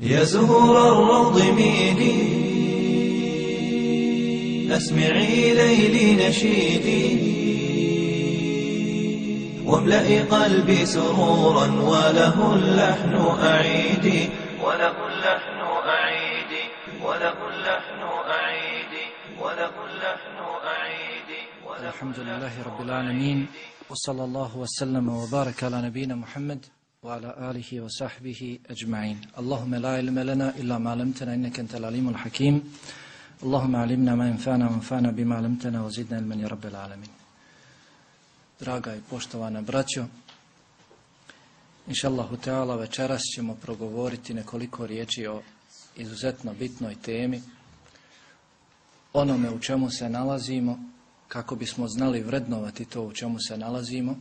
يا زهور الروض ميلي أسمعي ليلي نشيدي. واملئي قلبي سرورا وله اللحن أعيدي. وله اللحن أعيدي وله اللحن أعيدي وله اللحن أعيدي الحمد لله رب العالمين وصلى الله وسلم وبارك على نبينا محمد وعلى آله وصحبه أجمعين اللهم لا علم لنا إلا ما علمتنا إنك أنت العليم الحكيم اللهم علمنا ما ينفعنا وانفعنا بما علمتنا وزدنا علما يا رب العالمين Draga i poštovana braćo, inša Allahu Teala večeras ćemo progovoriti nekoliko riječi o izuzetno bitnoj temi, onome u čemu se nalazimo, kako bismo znali vrednovati to u čemu se nalazimo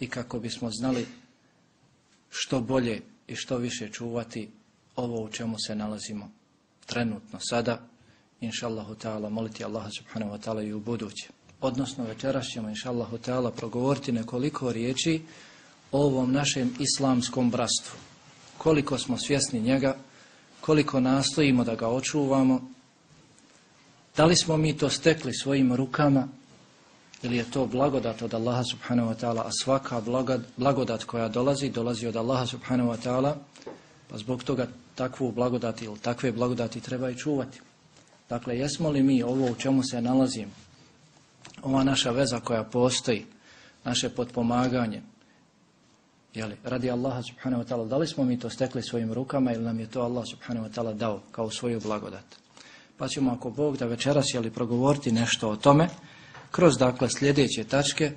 i kako bismo znali što bolje i što više čuvati ovo u čemu se nalazimo trenutno sada, inša Allahu Teala, moliti Allaha subhanahu wa ta'ala i u buduće. Odnosno večeras ćemo inša Allahu Teala progovoriti nekoliko riječi o ovom našem islamskom bratstvu. Koliko smo svjesni njega, koliko nastojimo da ga očuvamo, da li smo mi to stekli svojim rukama ili je to blagodat od Allaha subhanahu wa ta'ala, a svaka blagodat koja dolazi, dolazi od Allaha subhanahu wa ta'ala, pa zbog toga takvu blagodat ili takve blagodati treba i čuvati. Dakle, jesmo li mi ovo u čemu se nalazimo, ova naša veza koja postoji, naše potpomaganje, jeli, radi Allaha subhanahu wa ta'ala, da li smo mi to stekli svojim rukama ili nam je to Allah subhanahu wa ta'ala dao kao svoju blagodat. Pa ćemo ako Bog da večeras jeli progovoriti nešto o tome, kroz dakle sljedeće tačke,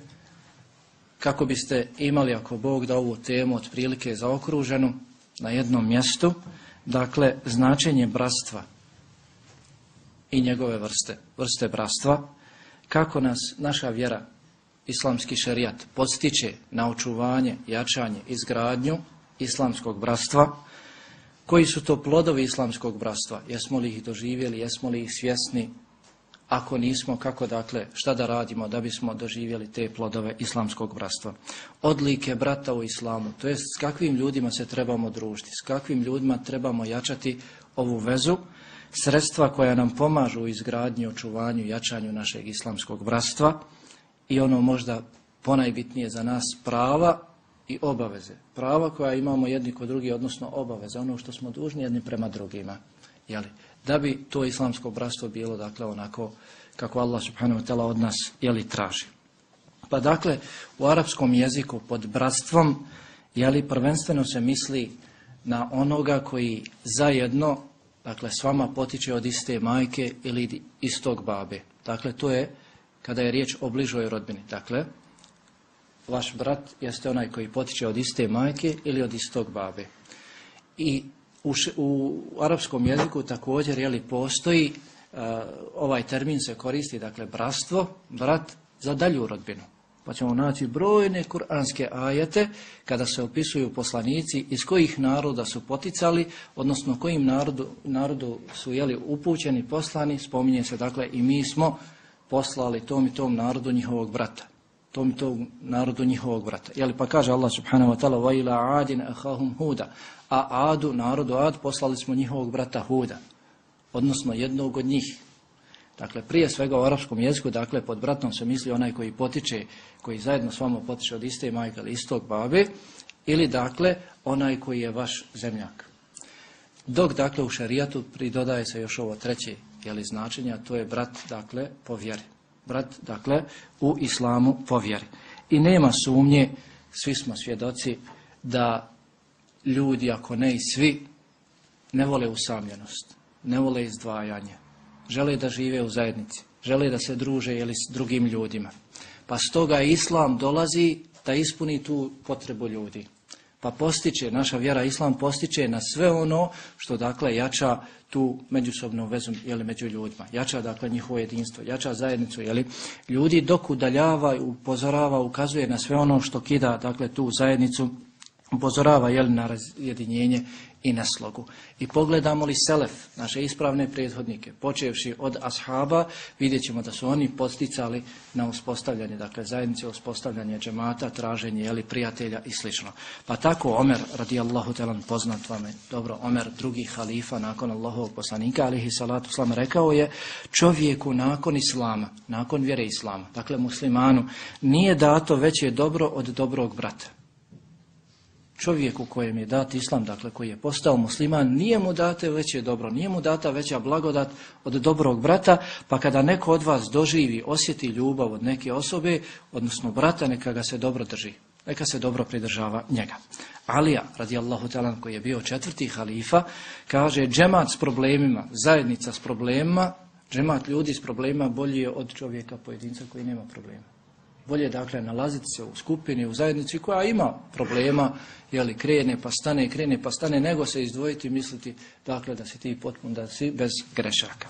kako biste imali ako Bog da ovu temu otprilike zaokruženu na jednom mjestu, dakle značenje bratstva i njegove vrste, vrste bratstva, kako nas naša vjera, islamski šerijat, podstiče na očuvanje, jačanje, izgradnju islamskog bratstva, koji su to plodovi islamskog bratstva, jesmo li ih doživjeli, jesmo li ih svjesni, ako nismo, kako dakle, šta da radimo da bismo doživjeli te plodove islamskog bratstva. Odlike brata u islamu, to jest s kakvim ljudima se trebamo družiti, s kakvim ljudima trebamo jačati ovu vezu, sredstva koja nam pomažu u izgradnji, očuvanju, jačanju našeg islamskog bratstva i ono možda ponajbitnije za nas prava i obaveze. Prava koja imamo jedni kod drugi, odnosno obaveze, ono što smo dužni jedni prema drugima. Jeli? Da bi to islamsko bratstvo bilo dakle onako kako Allah subhanahu wa ta'ala od nas jeli, traži. Pa dakle, u arapskom jeziku pod bratstvom jeli, prvenstveno se misli na onoga koji zajedno dakle s vama potiče od iste majke ili istog babe. Dakle, to je kada je riječ o bližoj rodbini. Dakle, vaš brat jeste onaj koji potiče od iste majke ili od istog babe. I u, u arapskom jeziku također je li postoji uh, ovaj termin se koristi, dakle bratstvo, brat za dalju rodbinu. Pa ćemo naći brojne kuranske ajete kada se opisuju poslanici iz kojih naroda su poticali, odnosno kojim narodu, narodu su jeli upućeni, poslani, spominje se dakle i mi smo poslali tom i tom narodu njihovog brata Tom i tom narodu njihovog brata. Jeli pa kaže Allah subhanahu wa ta'ala وَإِلَا عَادٍ أَخَاهُمْ هُودَ A Adu, narodu Ad, poslali smo njihovog brata Huda, odnosno jednog od njih. Dakle, prije svega u arapskom jeziku, dakle, pod bratom se misli onaj koji potiče, koji zajedno s vama potiče od iste majke ili istog babe, ili, dakle, onaj koji je vaš zemljak. Dok, dakle, u šarijatu pridodaje se još ovo treće, jeli, značenje, a to je brat, dakle, po vjeri. Brat, dakle, u islamu po vjeri. I nema sumnje, svi smo svjedoci, da ljudi, ako ne i svi, ne vole usamljenost, ne vole izdvajanje, žele da žive u zajednici, žele da se druže jeli, s drugim ljudima. Pa stoga Islam dolazi da ispuni tu potrebu ljudi. Pa postiče, naša vjera Islam postiče na sve ono što dakle jača tu međusobnu vezu jeli, među ljudima. Jača dakle njihovo jedinstvo, jača zajednicu. Jeli. Ljudi dok udaljava, upozorava, ukazuje na sve ono što kida dakle tu zajednicu upozorava jel, na razjedinjenje i na slogu. I pogledamo li Selef, naše ispravne prethodnike, počevši od ashaba, vidjet ćemo da su oni posticali na uspostavljanje, dakle zajednice, uspostavljanje džemata, traženje jeli, prijatelja i slično. Pa tako Omer, radijallahu telan, poznat vam je, dobro, Omer, drugi halifa nakon Allahovog poslanika, alihi salatu slam, rekao je čovjeku nakon Islama, nakon vjere Islama, dakle muslimanu, nije dato veće dobro od dobrog brata čovjeku kojem je dat islam, dakle koji je postao musliman, nije mu date veće dobro, nije mu data veća blagodat od dobrog brata, pa kada neko od vas doživi, osjeti ljubav od neke osobe, odnosno brata, neka ga se dobro drži, neka se dobro pridržava njega. Alija, radijallahu talan, koji je bio četvrti halifa, kaže džemat s problemima, zajednica s problemima, džemat ljudi s problemima bolji je od čovjeka pojedinca koji nema problema. Bolje dakle nalaziti se u skupini, u zajednici koja ima problema, jeli krene pa stane, krene pa stane, nego se izdvojiti i misliti dakle da si ti potpun, da si bez grešaka.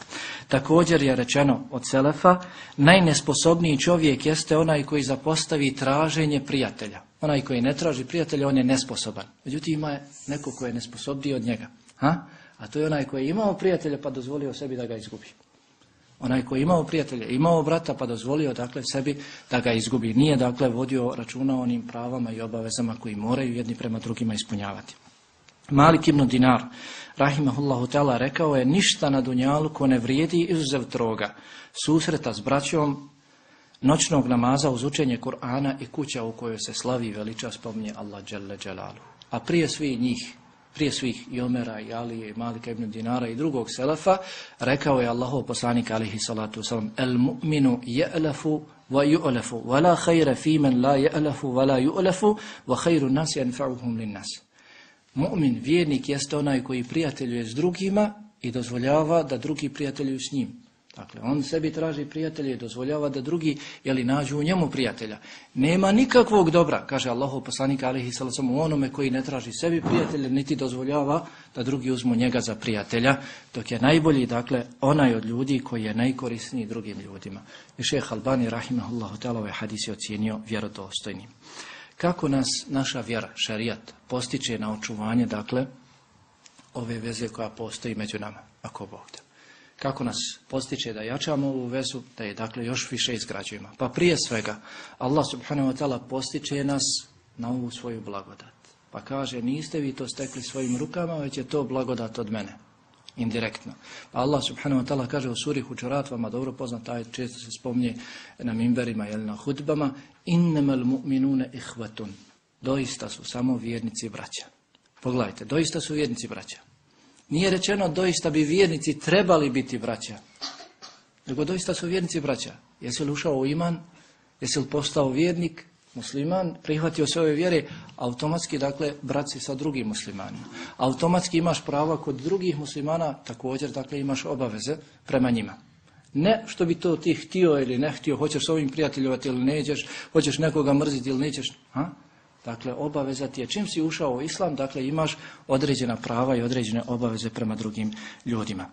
Također je rečeno od Selefa, najnesposobniji čovjek jeste onaj koji zapostavi traženje prijatelja. Onaj koji ne traži prijatelja, on je nesposoban. Međutim, ima neko koji je nesposobniji od njega. Ha? A to je onaj koji je imao prijatelja pa dozvolio sebi da ga izgubi. Onaj koji je imao prijatelja, imao brata pa dozvolio dakle sebi da ga izgubi. Nije dakle vodio računa onim pravama i obavezama koji moraju jedni prema drugima ispunjavati. Malik ibn Dinar, rahimahullahu ta'ala, rekao je ništa na dunjalu ko ne vrijedi izuzev troga. Susreta s braćom, noćnog namaza uz učenje Kur'ana i kuća u kojoj se slavi veliča spominje Allah dželalu. A prije svih njih prije svih i Omera i Alije i Malika ibn Dinara i drugog selefa, rekao je Allahov poslanik alihi salatu wasalam, el mu'minu je'lefu wa ju'lefu, wa la khayra fi men la je'lefu wa la wa khayru nasi anfa'uhum lin nas. Mu'min, vjernik, jeste onaj koji prijateljuje s drugima i dozvoljava da drugi prijateljuju s njim. Dakle, on sebi traži prijatelje i dozvoljava da drugi jeli, nađu u njemu prijatelja. Nema nikakvog dobra, kaže Allahu poslanik alihi sallam, u onome koji ne traži sebi prijatelja, niti dozvoljava da drugi uzmu njega za prijatelja, dok je najbolji, dakle, onaj od ljudi koji je najkorisniji drugim ljudima. I šeheh Albani, rahimahullahu ta'ala, ovaj hadis je ocijenio vjerodostojnim. Kako nas naša vjera, šarijat, postiče na očuvanje, dakle, ove veze koja postoji među nama, ako Bog da kako nas postiče da jačamo ovu vezu, da je dakle još više izgrađujemo. Pa prije svega, Allah subhanahu wa ta'ala postiče nas na ovu svoju blagodat. Pa kaže, niste vi to stekli svojim rukama, već je to blagodat od mene. Indirektno. Pa Allah subhanahu wa ta'ala kaže u suri Hučurat, vama dobro poznat, taj često se spomnije na mimberima ili na hudbama, innemel mu'minune ihvatun. Doista su samo vjernici braća. Pogledajte, doista su vjernici braća. Nije rečeno doista bi vjernici trebali biti braća. Nego doista su vjernici braća. Jesi li ušao u iman? Jesi li postao vjernik, musliman, prihvatio sve ove vjere, automatski, dakle, braci sa drugim muslimanima. Automatski imaš prava kod drugih muslimana, također, dakle, imaš obaveze prema njima. Ne što bi to ti htio ili ne htio, hoćeš s ovim prijateljovati ili nećeš, hoćeš nekoga mrziti ili nećeš, ha? Dakle, obaveza ti je, čim si ušao u islam, dakle imaš određena prava i određene obaveze prema drugim ljudima.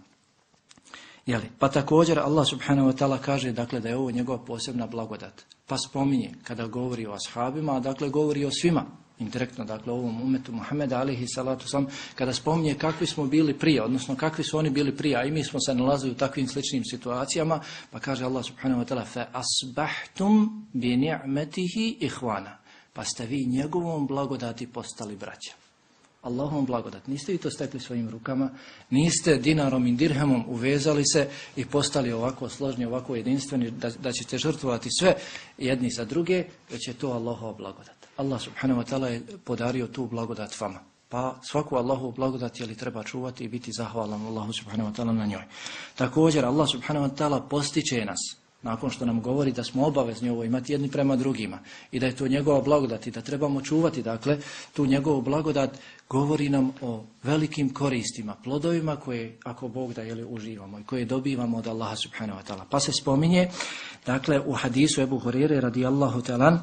Jeli? Pa također Allah subhanahu wa ta'ala kaže dakle, da je ovo njegova posebna blagodat. Pa spominje kada govori o ashabima, a dakle govori o svima, indirektno, dakle ovom umetu Muhammeda alihi salatu sam, kada spominje kakvi smo bili prije, odnosno kakvi su oni bili prije, a i mi smo se nalazili u takvim sličnim situacijama, pa kaže Allah subhanahu wa ta'ala fa asbahtum bi ni'metihi ihvana pa ste vi njegovom blagodati postali braća. Allahom blagodat. Niste vi to stekli svojim rukama, niste dinarom i dirhemom uvezali se i postali ovako složni, ovako jedinstveni, da, da ćete žrtvovati sve jedni za druge, već je to Allahov blagodat. Allah subhanahu wa ta'ala je podario tu blagodat vama. Pa svaku Allahu blagodat je li treba čuvati i biti zahvalan Allahu subhanahu wa ta'ala na njoj. Također Allah subhanahu wa ta'ala postiče nas nakon što nam govori da smo obavezni ovo imati jedni prema drugima i da je to njegova blagodat i da trebamo čuvati, dakle, tu njegovu blagodat govori nam o velikim koristima, plodovima koje, ako Bog da, jeli, uživamo i koje dobivamo od Allaha subhanahu wa ta'ala. Pa se spominje, dakle, u hadisu Ebu Hurire radijallahu ta'ala,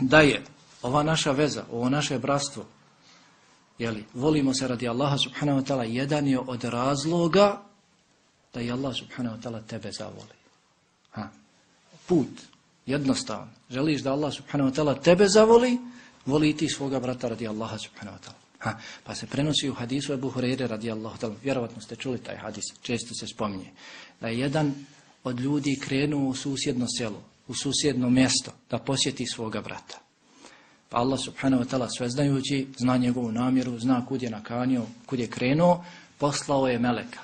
da je ova naša veza, ovo naše bratstvo, jeli, volimo se radi Allaha subhanahu wa ta'ala, jedan je od razloga da je Allah subhanahu wa ta'ala tebe zavoli. Put, jednostavan. Želiš da Allah subhanahu wa ta'ala tebe zavoli, Voli ti svoga brata radi Allaha subhanahu wa ta'ala. Pa se prenosi u hadisu Ebu Hureyre radi Allahu ta'ala. Vjerovatno ste čuli taj hadis, često se spominje. Da je jedan od ljudi krenuo u susjedno selo, u susjedno mjesto, da posjeti svoga brata. Pa Allah subhanahu wa ta'ala sveznajući, zna njegovu namjeru, zna kud je nakanio, kud je krenuo, poslao je meleka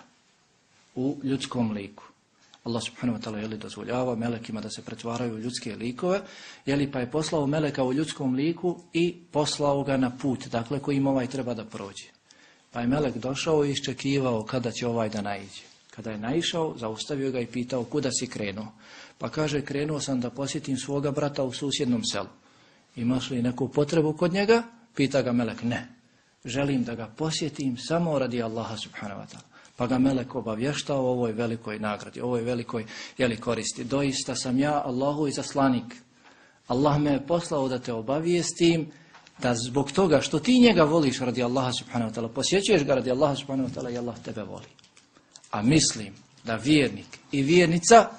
u ljudskom liku. Allah subhanahu wa ta'ala je li dozvoljava melekima da se pretvaraju u ljudske likove, je li pa je poslao meleka u ljudskom liku i poslao ga na put, dakle kojim ovaj treba da prođe. Pa je melek došao i iščekivao kada će ovaj da naiđe. Kada je naišao, zaustavio ga i pitao kuda si krenuo. Pa kaže krenuo sam da posjetim svoga brata u susjednom selu. Imaš li neku potrebu kod njega? Pita ga melek, ne. Želim da ga posjetim samo radi Allaha subhanahu wa ta'ala. Pa ga melek obavještao o ovoj velikoj nagradi, o ovoj velikoj jeli, koristi. Doista sam ja Allahu i zaslanik. Allah me je poslao da te obavijestim da zbog toga što ti njega voliš radi Allaha subhanahu wa ta'ala, posjećuješ ga radi Allaha subhanahu wa ta'ala i Allah tebe voli. A mislim da vjernik i vjernica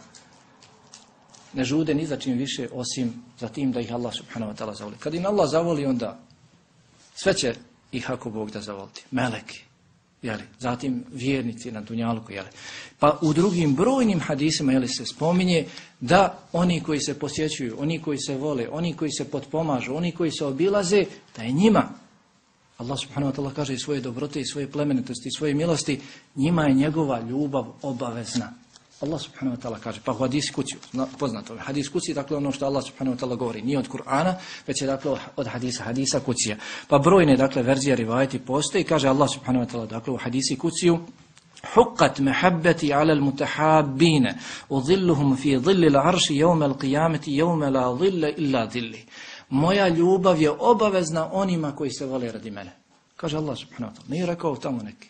ne žude ni za čim više osim za tim da ih Allah subhanahu wa ta'ala zavoli. Kad im Allah zavoli onda sve će ih ako Bog da zavoliti. Meleki, jeli, zatim vjernici na Dunjalku, jeli. Pa u drugim brojnim hadisima, jeli, se spominje da oni koji se posjećuju, oni koji se vole, oni koji se potpomažu, oni koji se obilaze, da je njima, Allah subhanahu wa ta'ala kaže i svoje dobrote i svoje plemenitosti i svoje milosti, njima je njegova ljubav obavezna. Allah subhanahu wa ta'ala kaže, pa u hadisi kući, poznato je, hadis kući, dakle ono što Allah subhanahu wa ta'ala govori, nije od Kur'ana, već je dakle od hadisa, hadisa kucija. Pa brojne, dakle, verzije rivajeti postoji, kaže Allah subhanahu wa ta'ala, dakle u hadisi kuciju, حقت محبتي على المتحابين وظلهم في ظل العرش يوم القيامة يوم لا ظل إلا ظلي moja ljubav je obavezna onima koji se vole radi mene. Kaže Allah subhanahu wa ta'ala. Nije rekao tamo neki.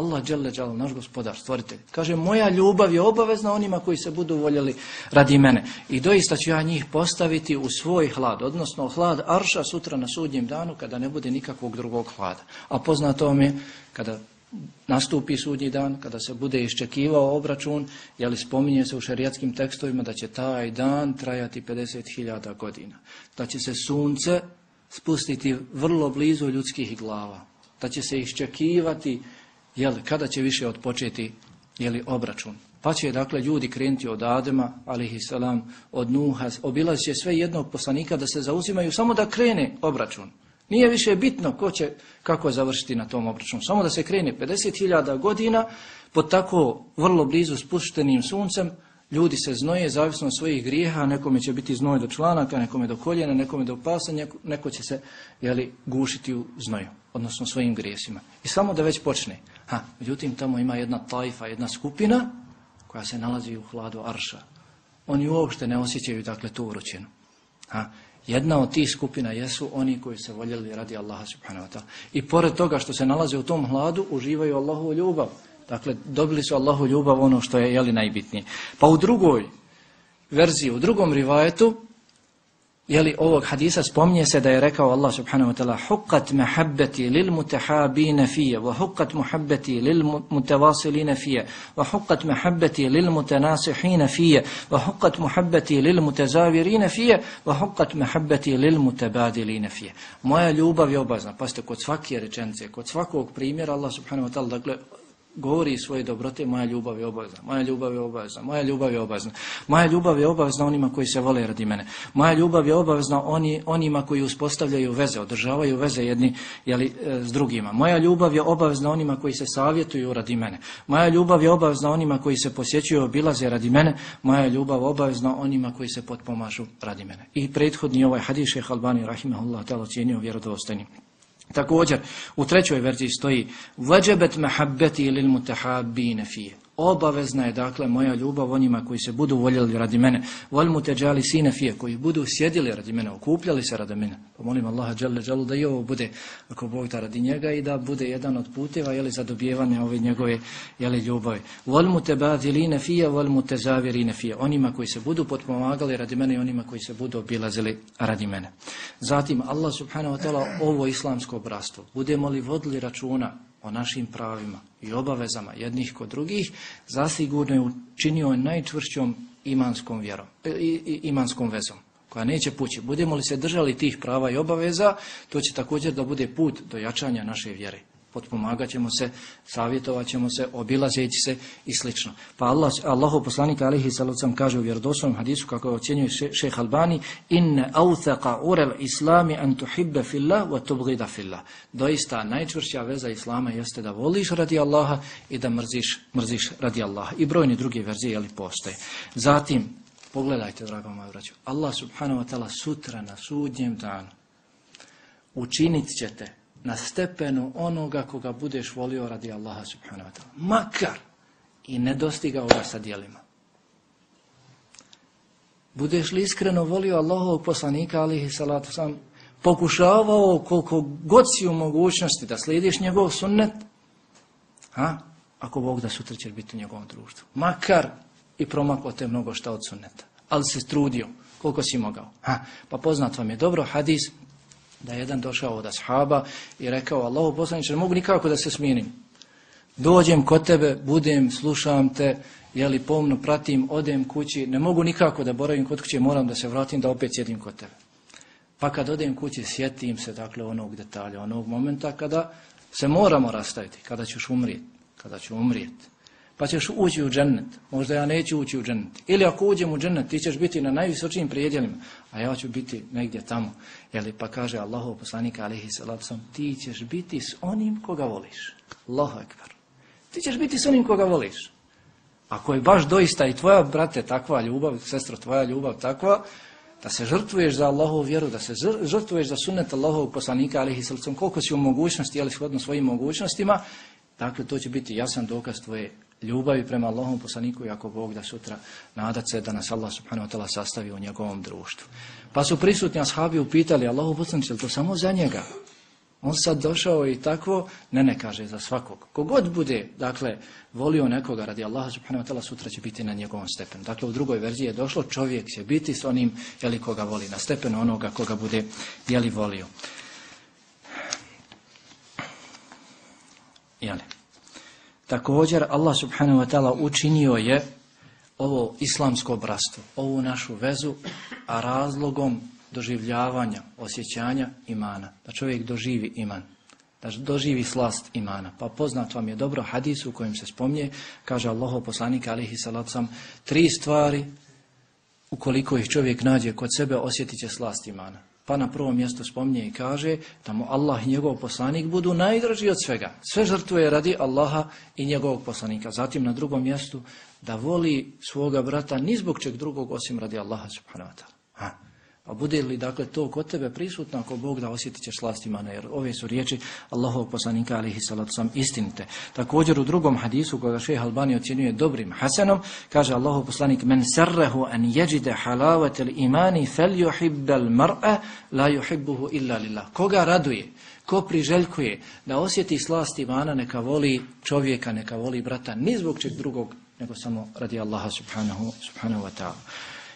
Allah dželle dželle naš gospodar, stvoritelj. Kaže moja ljubav je obavezna onima koji se budu voljeli radi mene. I doista ću ja njih postaviti u svoj hlad, odnosno hlad arša sutra na sudnjem danu kada ne bude nikakvog drugog hlada. A poznato vam je kada nastupi sudnji dan, kada se bude iščekivao obračun, jeli spominje se u šerijatskim tekstovima da će taj dan trajati 50.000 godina. Da će se sunce spustiti vrlo blizu ljudskih glava. Da će se iščekivati jel, kada će više odpočeti jeli, obračun. Pa će dakle ljudi krenuti od Adema, alihissalam, od Nuha, obilazit će sve jednog poslanika da se zauzimaju samo da krene obračun. Nije više bitno ko će, kako završiti na tom obračunu. Samo da se krene 50.000 godina pod tako vrlo blizu spuštenim suncem, ljudi se znoje zavisno od svojih grijeha, nekome će biti znoj do članaka, nekome do koljena, nekome do pasa, neko će se jeli, gušiti u znoju, odnosno svojim grijesima. I samo da već počne. Ha, međutim, tamo ima jedna tajfa, jedna skupina koja se nalazi u hladu arša. Oni uopšte ne osjećaju dakle tu uručenu. Ha, Jedna od tih skupina jesu oni koji se voljeli radi Allaha subhanahu wa ta'ala. I pored toga što se nalaze u tom hladu, uživaju Allahu ljubav. Dakle, dobili su Allahu ljubav ono što je jeli najbitnije. Pa u drugoj verziji, u drugom rivajetu, jeli ovog hadisa spominje se da je rekao Allah subhanahu wa ta'ala huqqat mahabbati lil mutahabina fije wa huqqat muhabbati lil mutavasilina fije wa huqqat mahabbati lil mutanasihina fije wa huqqat muhabbati lil mutazavirina fije wa huqqat mahabbati lil mutabadilina fije moja ljubav je obazna pa ste kod svake rečenice kod svakog primjera Allah subhanahu wa ta'ala dakle govori svoje dobrote, moja ljubav je obavezna, moja ljubav je obavezna, moja ljubav je obavezna. Moja ljubav je obavezna onima koji se vole radi mene. Moja ljubav je obavezna oni, onima koji uspostavljaju veze, održavaju veze jedni jeli, e, s drugima. Moja ljubav je obavezna onima koji se savjetuju radi mene. Moja ljubav je obavezna onima koji se posjećuju obilaze radi mene. Moja ljubav je obavezna onima koji se potpomažu radi mene. I prethodni ovaj hadis šeha Albani rahimahullah talo cijenio vjerodostojnim. Također, u trećoj verziji stoji mehabbeti lil mutahabbine fije. Obavezna je dakle moja ljubav onima koji se budu voljeli radi mene. Vol muteđali sine fije, koji budu sjedili radi mene, okupljali se radi mene. Pa molim Allaha dželle džalu da i ovo bude, ako Bog da radi njega i da bude jedan od puteva jeli, za dobijevanje ove njegove jeli, ljubavi. Vol mutebadilina fije, vol mutezavirine fije. Onima koji se budu potpomagali radi mene i onima koji se budu obilazili radi mene. Zatim Allah subhanahu wa ta'ala ovo islamsko bratstvo. Budemo li vodili računa o našim pravima i obavezama jednih kod drugih, zasigurno je učinio najčvršćom imanskom vjerom, i, imanskom vezom. koja neće pući. Budemo li se držali tih prava i obaveza, to će također da bude put do jačanja naše vjere. Potpomagat ćemo se, savjetovat ćemo se, obilazeći se i slično. Pa Allah, Allahu poslanik alihi sallam kaže u vjerodoslovnom hadisu kako ocjenjuje šeh Albani inne authaqa urel islami an tuhibbe fillah wa tubgida fillah. Doista najčvršća veza islama jeste da voliš radi Allaha i da mrziš, mrziš radi Allaha. I brojne druge verzije ali postoje. Zatim, pogledajte drago moje braću, Allah subhanahu wa ta'ala sutra na sudnjem danu učinit ćete na stepenu onoga koga budeš volio radi Allaha subhanahu wa ta'ala. Makar i ne dostigao ga sa dijelima. Budeš li iskreno volio Allahovog poslanika alihi salatu sam pokušavao koliko god si u mogućnosti da slijediš njegov sunnet, a? ako Bog da sutra će biti u njegovom društvu. Makar i promaklo te mnogo šta od sunneta. Ali se trudio koliko si mogao. Ha? Pa poznat vam je dobro hadis da je jedan došao od ashaba i rekao Allahu poslaniče, ne mogu nikako da se smijenim. Dođem kod tebe, budem, slušam te, jeli pomno pratim, odem kući, ne mogu nikako da boravim kod kuće, moram da se vratim da opet sjedim kod tebe. Pa kad odem kući, sjetim se dakle onog detalja, onog momenta kada se moramo rastaviti, kada ćeš umrijeti, kada ću umrijeti pa ćeš ući u džennet. Možda ja neću ući u džennet. Ili ako uđem u džennet, ti ćeš biti na najvisočijim prijedjelima, a ja ću biti negdje tamo. Jeli, pa kaže Allahov poslanik alihi salacom, ti ćeš biti s onim koga voliš. Allahu ekber. Ti ćeš biti s onim koga voliš. Ako je baš doista i tvoja, brate, takva ljubav, sestro, tvoja ljubav takva, da se žrtvuješ za Allahovu vjeru, da se žrtvuješ za sunnet Allahovog poslanika, alihi salacom, koliko si u mogućnosti, jeli shodno svojim mogućnostima, dakle, to će biti jasan dokaz tvoje ljubavi prema Allahom poslaniku i ako Bog da sutra nadat se da nas Allah subhanahu wa ta'ala sastavi u njegovom društvu. Pa su prisutni ashabi upitali Allahu poslanicu, to samo za njega? On sad došao i tako, ne ne kaže za svakog. Kogod bude, dakle, volio nekoga radi Allaha subhanahu wa ta'ala, sutra će biti na njegovom stepenu. Dakle, u drugoj verziji je došlo, čovjek će biti s onim, jeli koga voli, na stepenu onoga koga bude, jeli volio. Jeli. Također Allah subhanahu wa ta'ala učinio je ovo islamsko bratstvo, ovu našu vezu, a razlogom doživljavanja, osjećanja imana. Da čovjek doživi iman, da doživi slast imana. Pa poznat vam je dobro hadis u kojem se spomnje, kaže Allaho poslanik alihi salacom, tri stvari ukoliko ih čovjek nađe kod sebe osjetit će slast imana. Pa na prvom mjestu spominje i kaže da mu Allah i njegov poslanik budu najdraži od svega. Sve žrtvuje radi Allaha i njegovog poslanika. Zatim na drugom mjestu da voli svoga brata ni zbog čeg drugog osim radi Allaha subhanahu wa ta'ala. A bude li dakle to kod tebe prisutno ako Bog da osjetit ćeš slast imana, jer ove su riječi Allahovog poslanika alihi salatu sam istinite. Također u drugom hadisu koga šeha Albani ocjenjuje dobrim hasenom, kaže Allahov poslanik men serrehu an jeđide halavatel imani fel yuhibbel mar'a la yuhibbuhu illa lillah. Koga raduje, ko priželjkuje da osjeti slast imana, neka voli čovjeka, neka voli brata, ni zbog čeg drugog, nego samo radi Allaha subhanahu, subhanahu wa ta'ala.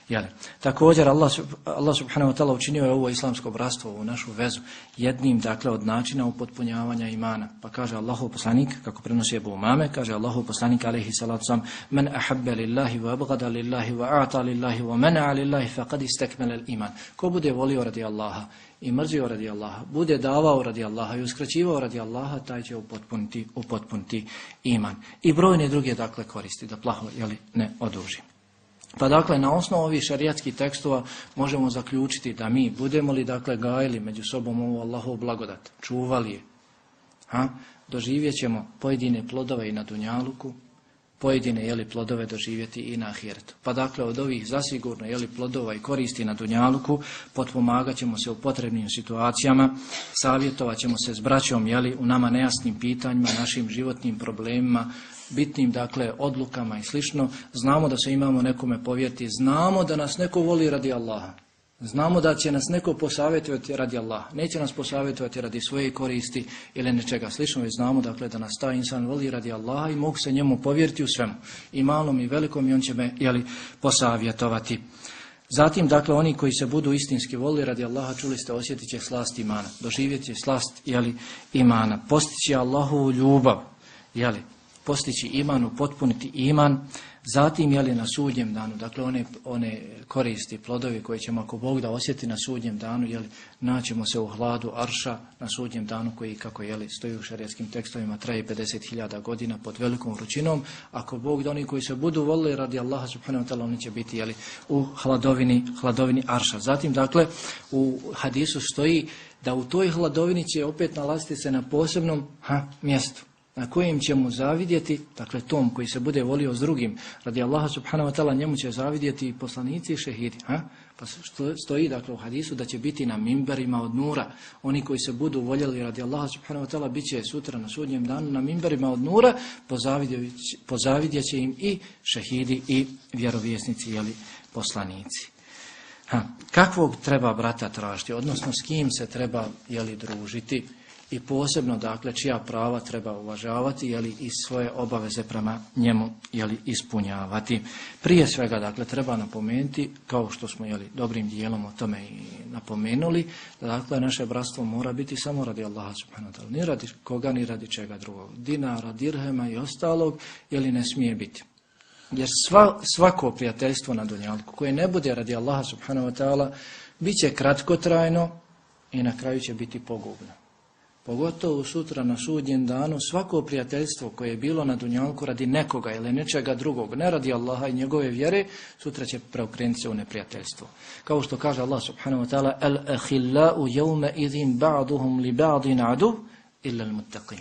Jeli. Također Allah, Allah subhanahu wa ta'ala učinio je ovo islamsko bratstvo, u našu vezu, jednim dakle od načina upotpunjavanja imana. Pa kaže Allahu poslanik, kako prenosi Ebu Umame, kaže Allahu poslanik alaihi salatu sam, men ahabbe lillahi wa abgada lillahi wa a'ta lillahi wa mena lillahi faqad istekmele iman. Ko bude volio radi Allaha i mrzio radi Allaha, bude davao radi Allaha i uskraćivao radi Allaha, taj će upotpuniti, upotpuniti iman. I brojne druge dakle koristi, da plaho jeli, ne odužim. Pa dakle, na osnovu ovih šarijatskih tekstova možemo zaključiti da mi budemo li dakle gajili među sobom ovu Allahov blagodat, čuvali je, ha? doživjet ćemo pojedine plodove i na Dunjaluku, pojedine jeli plodove doživjeti i na Ahiretu. Pa dakle, od ovih zasigurno jeli plodova i koristi na Dunjaluku, potpomagat ćemo se u potrebnim situacijama, savjetovat ćemo se s braćom jeli, u nama nejasnim pitanjima, našim životnim problemima, bitnim dakle odlukama i slično, znamo da se imamo nekome povjeriti, znamo da nas neko voli radi Allaha. Znamo da će nas neko posavjetovati radi Allaha. Neće nas posavjetovati radi svoje koristi ili nečega slično, i znamo dakle da nas ta insan voli radi Allaha i mogu se njemu povjeriti u svemu. I malom i velikom i on će me jeli, posavjetovati. Zatim, dakle, oni koji se budu istinski voli radi Allaha, čuli ste, osjetit će slast imana. Doživjet će slast, jeli, imana. Postići Allahovu ljubav, jeli, postići iman, upotpuniti iman, zatim je li na sudnjem danu, dakle one, one koristi, plodovi koje ćemo ako Bog da osjeti na sudnjem danu, jeli, naćemo se u hladu Arša na sudnjem danu koji, kako jeli, stoji u šarijetskim tekstovima, traje 50.000 godina pod velikom vrućinom. Ako Bog da oni koji se budu volili radi Allaha subhanahu wa ta'ala, oni će biti jeli, u hladovini, hladovini Arša. Zatim, dakle, u hadisu stoji da u toj hladovini će opet nalaziti se na posebnom ha, mjestu na kojem će mu zavidjeti, dakle tom koji se bude volio s drugim, radi Allaha subhanahu wa ta'ala njemu će zavidjeti i poslanici i šehidi. Ha? Pa stoji dakle u hadisu da će biti na mimberima od nura. Oni koji se budu voljeli radi Allaha subhanahu wa ta'ala bit će sutra na sudnjem danu na mimberima od nura, pozavidjet će im i šehidi i vjerovjesnici, jeli poslanici. Ha, kakvog treba brata tražiti, odnosno s kim se treba jeli, družiti i posebno dakle čija prava treba uvažavati jeli, i svoje obaveze prema njemu jeli, ispunjavati. Prije svega dakle treba napomenuti, kao što smo jeli, dobrim dijelom o tome i napomenuli, da dakle naše bratstvo mora biti samo radi Allaha subhanahu ni radi koga, ni radi čega drugog. Dinara, dirhema i ostalog, jeli ne smije biti. Jer sva, svako prijateljstvo na Dunjalku koje ne bude radi Allaha subhanahu wa ta'ala bit će kratkotrajno i na kraju će biti pogubno. Pogotovo sutra na sudnjem danu svako prijateljstvo koje je bilo na Dunjalku radi nekoga ili nečega drugog, ne radi Allaha i njegove vjere, sutra će preokrenuti se u neprijateljstvo. Kao što kaže Allah subhanahu wa ta'ala El ahillau idhin ba'duhum li ba'din adu illa al-muttaqin.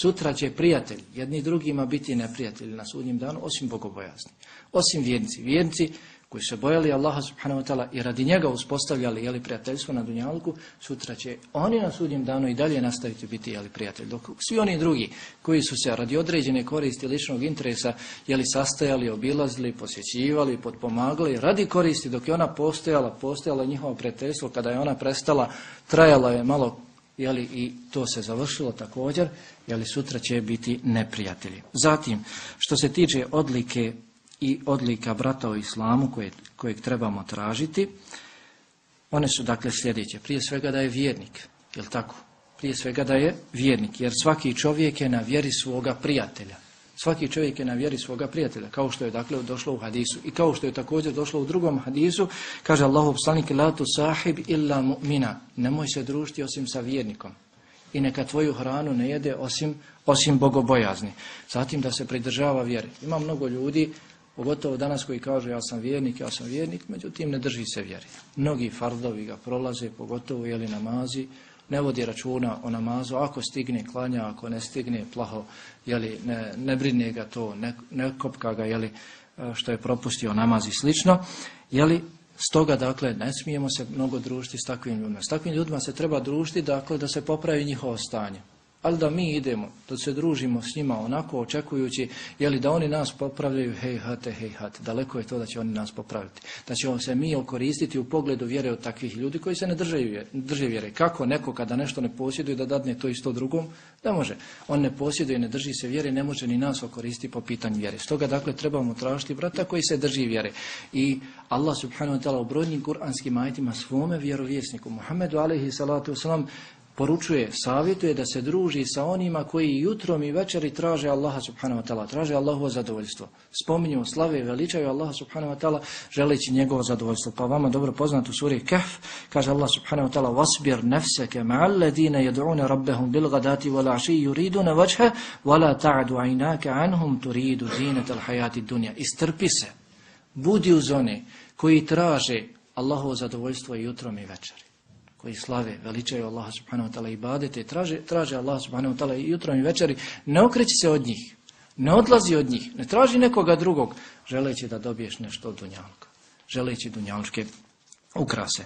Sutra će prijatelj jedni drugima biti neprijatelji na sudnjem danu, osim bogobojazni. Osim vjernici. Vjernici koji se bojali Allaha subhanahu wa ta'ala i radi njega uspostavljali jeli, prijateljstvo na Dunjalku, sutra će oni na sudnjem danu i dalje nastaviti biti jeli, prijatelj. Dok svi oni drugi koji su se radi određene koristi ličnog interesa jeli, sastajali, obilazili, posjećivali, potpomagali, radi koristi dok je ona postojala, postojala njihovo prijateljstvo, kada je ona prestala, trajala je malo jeli, i to se završilo također, jeli sutra će biti neprijatelji. Zatim, što se tiče odlike i odlika brata u islamu koje, kojeg trebamo tražiti, one su dakle sljedeće. Prije svega da je vjernik, je tako? Prije svega da je vjernik, jer svaki čovjek je na vjeri svoga prijatelja. Svaki čovjek je na vjeri svoga prijatelja, kao što je dakle došlo u hadisu. I kao što je također došlo u drugom hadisu, kaže Allahu poslanik, la tu sahib illa mu'mina. Nemoj se družiti osim sa vjernikom. I neka tvoju hranu ne jede osim, osim bogobojazni. Zatim da se pridržava vjeri. Ima mnogo ljudi, pogotovo danas koji kažu ja sam vjernik, ja sam vjernik, međutim ne drži se vjeri. Mnogi fardovi ga prolaze, pogotovo jeli namazi, ne vodi računa o namazu, ako stigne klanja, ako ne stigne plaho, jeli, ne, ne brine ga to, ne, ne kopka ga jeli, što je propustio namaz i slično, jeli, stoga dakle ne smijemo se mnogo družiti s takvim ljudima. S takvim ljudima se treba družiti dakle da se popravi njihovo stanje. Ali da mi idemo, da se družimo s njima onako očekujući, jeli da oni nas popravljaju, hej hate, hej hate, daleko je to da će oni nas popraviti. Da ćemo se mi okoristiti u pogledu vjere od takvih ljudi koji se ne. Drže vjere. Kako neko kada nešto ne posjeduje da dadne to isto drugom? Ne može. On ne posjeduje, ne drži se vjere, ne može ni nas okoristiti po pitanju vjere. Stoga dakle trebamo tražiti brata koji se drži vjere. I Allah subhanahu wa ta'ala u brojnim kuranskim ajitima svome vjerovjesniku Muhammedu alaihi salatu wasalam poručuje, savjetuje da se druži sa onima koji jutrom i večeri traže Allaha subhanahu wa ta'ala, traže Allahovo zadovoljstvo. Spominju, slave i veličaju Allaha subhanahu wa ta'ala želeći njegovo zadovoljstvo. Pa vama dobro poznat u suri Kahf, kaže Allah subhanahu wa ta'ala وَاسْبِرْ نَفْسَكَ مَعَ الَّذِينَ يَدْعُونَ رَبَّهُمْ بِالْغَدَاتِ وَلَعْشِي يُرِيدُونَ وَجْهَ وَلَا تَعْدُ عَيْنَاكَ عَنْهُمْ تُرِيدُ زِينَةَ الْحَيَاتِ الدُّنْيَا Istrpi se, budi uz one koji traže Allahovo zadovoljstvo i jutrom i večeri koji slave, veličaju Allaha subhanahu wa ta'ala i badete, traže, traže Allaha subhanahu wa ta'ala i jutrom i večeri, ne okreći se od njih, ne odlazi od njih, ne traži nekoga drugog, želeći da dobiješ nešto od dunjalka, želeći dunjalčke ukrase.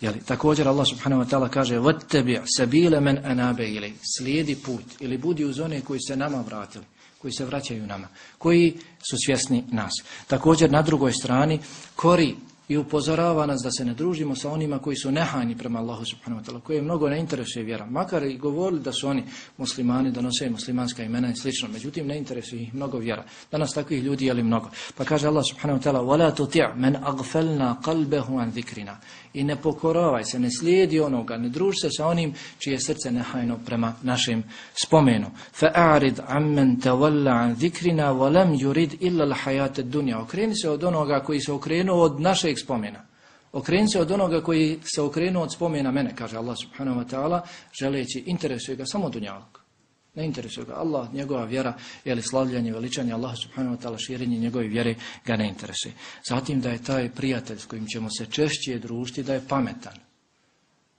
Jeli, također Allah subhanahu wa ta'ala kaže وَتَّبِعْ سَبِيلَ مَنْ أَنَابَ ili slijedi put ili budi uz one koji se nama vratili koji se vraćaju nama, koji su svjesni nas. Također na drugoj strani kori i upozorava nas da se ne družimo sa onima koji su nehajni prema Allahu subhanahu wa ta'ala, koji je mnogo ne interesuje vjera. Makar i govorili da su oni muslimani, da nose muslimanska imena i slično, međutim ne interesuje ih mnogo vjera. Danas takvih ljudi je li mnogo. Pa kaže Allah subhanahu wa ta'ala وَلَا تُطِعْ مَنْ أَغْفَلْنَا قَلْبَهُ عَنْ ذِكْرِنَا i ne pokoravaj se, ne slijedi onoga, ne druži se sa onim čije srce nehajno prema našem spomenu. Fa'arid ammen tawalla an zikrina walam yurid illa al dunja. Okreni se od onoga koji se okrenuo od našeg spomena. Okreni se od onoga koji se okrenuo od spomena mene, kaže Allah subhanahu wa ta'ala, želeći interesuje ga samo dunjalog. Ne interesuje ga Allah, njegova vjera, ili slavljanje, veličanje Allah subhanahu wa ta'ala, širenje njegove vjere ga ne interesuje. Zatim da je taj prijatelj s kojim ćemo se češće družiti, da je pametan.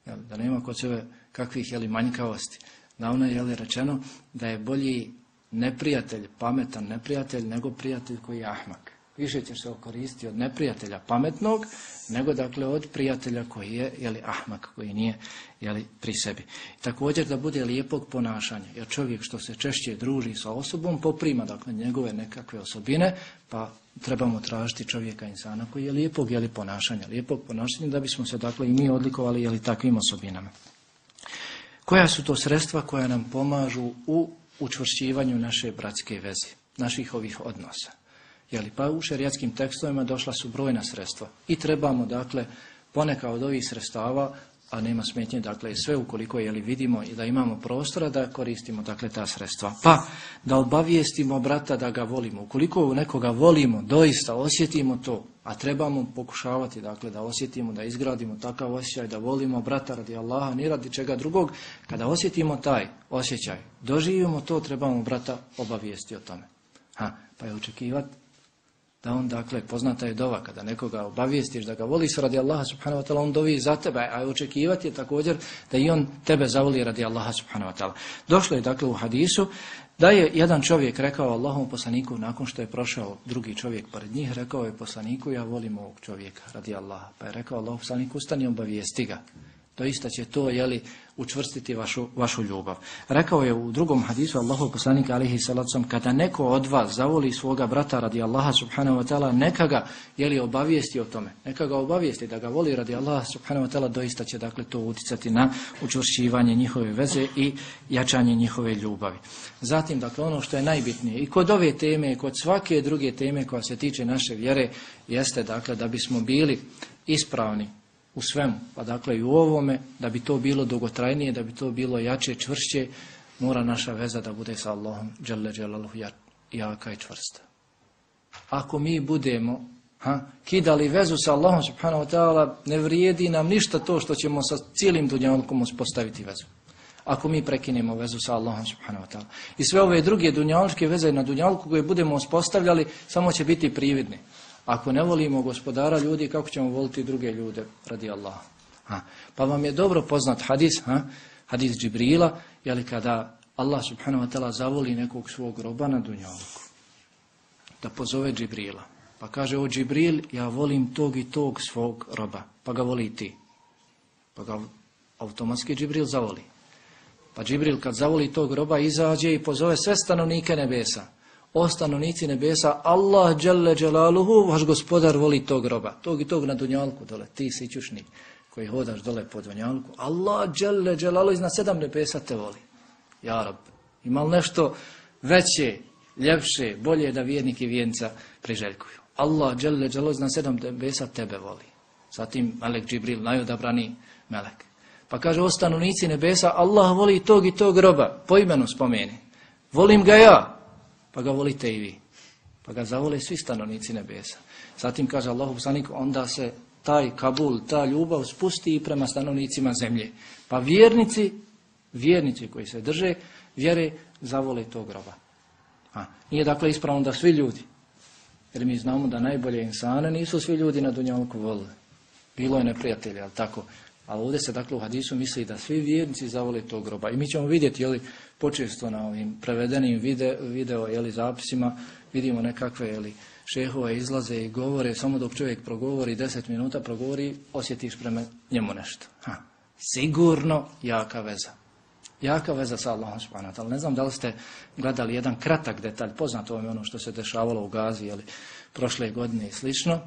Jel, da nema kod sebe kakvih jeli, manjkavosti. Davno je jeli, rečeno da je bolji neprijatelj, pametan neprijatelj, nego prijatelj koji je ahmak. Više ćeš se okoristiti od neprijatelja pametnog, nego dakle od prijatelja koji je jeli, ahmak, koji nije jeli, pri sebi. Također da bude lijepog ponašanja, jer čovjek što se češće druži sa osobom, poprima dakle njegove nekakve osobine, pa trebamo tražiti čovjeka insana koji je lijepog jeli, ponašanja, lijepog ponašanja da bismo se dakle i mi odlikovali jeli, takvim osobinama. Koja su to sredstva koja nam pomažu u učvršćivanju naše bratske veze, naših ovih odnosa? Jeli, pa u šerijatskim tekstovima došla su brojna sredstva i trebamo dakle poneka od ovih sredstava, a nema smetnje dakle sve ukoliko jeli vidimo i da imamo prostora da koristimo dakle ta sredstva. Pa da obavijestimo brata da ga volimo. Ukoliko nekoga volimo, doista osjetimo to, a trebamo pokušavati dakle da osjetimo, da izgradimo takav osjećaj, da volimo brata radi Allaha, ni radi čega drugog, kada osjetimo taj osjećaj, doživimo to, trebamo brata obavijesti o tome. Ha, pa je očekivati da on, dakle, poznata je dova, kada nekoga obavijestiš da ga voliš radi Allaha subhanahu wa ta'ala, on dovi za tebe, a očekivati je također da i on tebe zavoli radi Allaha subhanahu wa ta'ala. Došlo je, dakle, u hadisu da je jedan čovjek rekao Allahom poslaniku nakon što je prošao drugi čovjek pored njih, rekao je poslaniku, ja volim ovog čovjeka radi Allaha. Pa je rekao Allahom poslaniku, ustani obavijesti ga. Doista će to, jeli, učvrstiti vašu, vašu ljubav. Rekao je u drugom hadisu Allahu poslanika alihi salacom, kada neko od vas zavoli svoga brata radi Allaha subhanahu wa ta'ala, neka ga jeli, obavijesti o tome. Neka ga obavijesti da ga voli radi Allaha subhanahu wa ta'ala, doista će dakle to uticati na učvršćivanje njihove veze i jačanje njihove ljubavi. Zatim, dakle, ono što je najbitnije i kod ove teme, i kod svake druge teme koja se tiče naše vjere, jeste dakle da bismo bili ispravni u svemu, pa dakle i u ovome, da bi to bilo dugotrajnije, da bi to bilo jače, čvršće, mora naša veza da bude sa Allahom, dželle dželaluhu, jaka i čvrsta. Ako mi budemo ha, kidali vezu sa Allahom, subhanahu wa ta'ala, ne vrijedi nam ništa to što ćemo sa cijelim dunjalkom uspostaviti vezu. Ako mi prekinemo vezu sa Allahom, subhanahu wa. I sve ove druge dunjalčke veze na dunjalku koje budemo uspostavljali, samo će biti prividni. Ako ne volimo gospodara ljudi, kako ćemo voliti druge ljude radi Allaha? Ha. Pa vam je dobro poznat hadis, ha? hadis Džibrila, jeli kada Allah subhanahu wa ta'ala zavoli nekog svog roba na dunjalku, da pozove Džibrila. Pa kaže, o Džibril, ja volim tog i tog svog roba, pa ga voli ti. Pa ga automatski Džibril zavoli. Pa Džibril kad zavoli tog roba, izađe i pozove sve stanovnike nebesa o stanovnici nebesa, Allah dželle dželaluhu, vaš gospodar voli tog groba, tog i tog na dunjalku dole, ti si čušnik koji hodaš dole po dunjalku, Allah dželle dželaluhu iznad sedam nebesa te voli. Ja rab, ima nešto veće, ljepše, bolje da vjernik i vijenca priželjkuju. Allah dželle dželaluhu iznad sedam nebesa tebe voli. Zatim Melek Džibril, najodabrani Melek. Pa kaže, o nebesa, Allah voli tog i tog groba, po imenu spomeni. Volim ga ja, pa ga volite i vi. Pa ga zavole svi stanovnici nebesa. Zatim kaže Allahu poslanik, onda se taj kabul, ta ljubav spusti i prema stanovnicima zemlje. Pa vjernici, vjernici koji se drže, vjere, zavole tog groba. A, nije dakle ispravno da svi ljudi, jer mi znamo da najbolje insane nisu svi ljudi na Dunjalku volili. Bilo je neprijatelja, ali tako. Ali ovdje se dakle u hadisu misli da svi vjernici zavole tog groba. I mi ćemo vidjeti, jeli, počesto na ovim prevedenim video, video jeli, zapisima, vidimo nekakve jeli, šehove izlaze i govore, samo dok čovjek progovori, deset minuta progovori, osjetiš prema njemu nešto. Ha. Sigurno jaka veza. Jaka veza sa Allahom subhanahu Ne znam da li ste gledali jedan kratak detalj, poznato vam je ono što se dešavalo u Gazi, jeli, prošle godine i slično.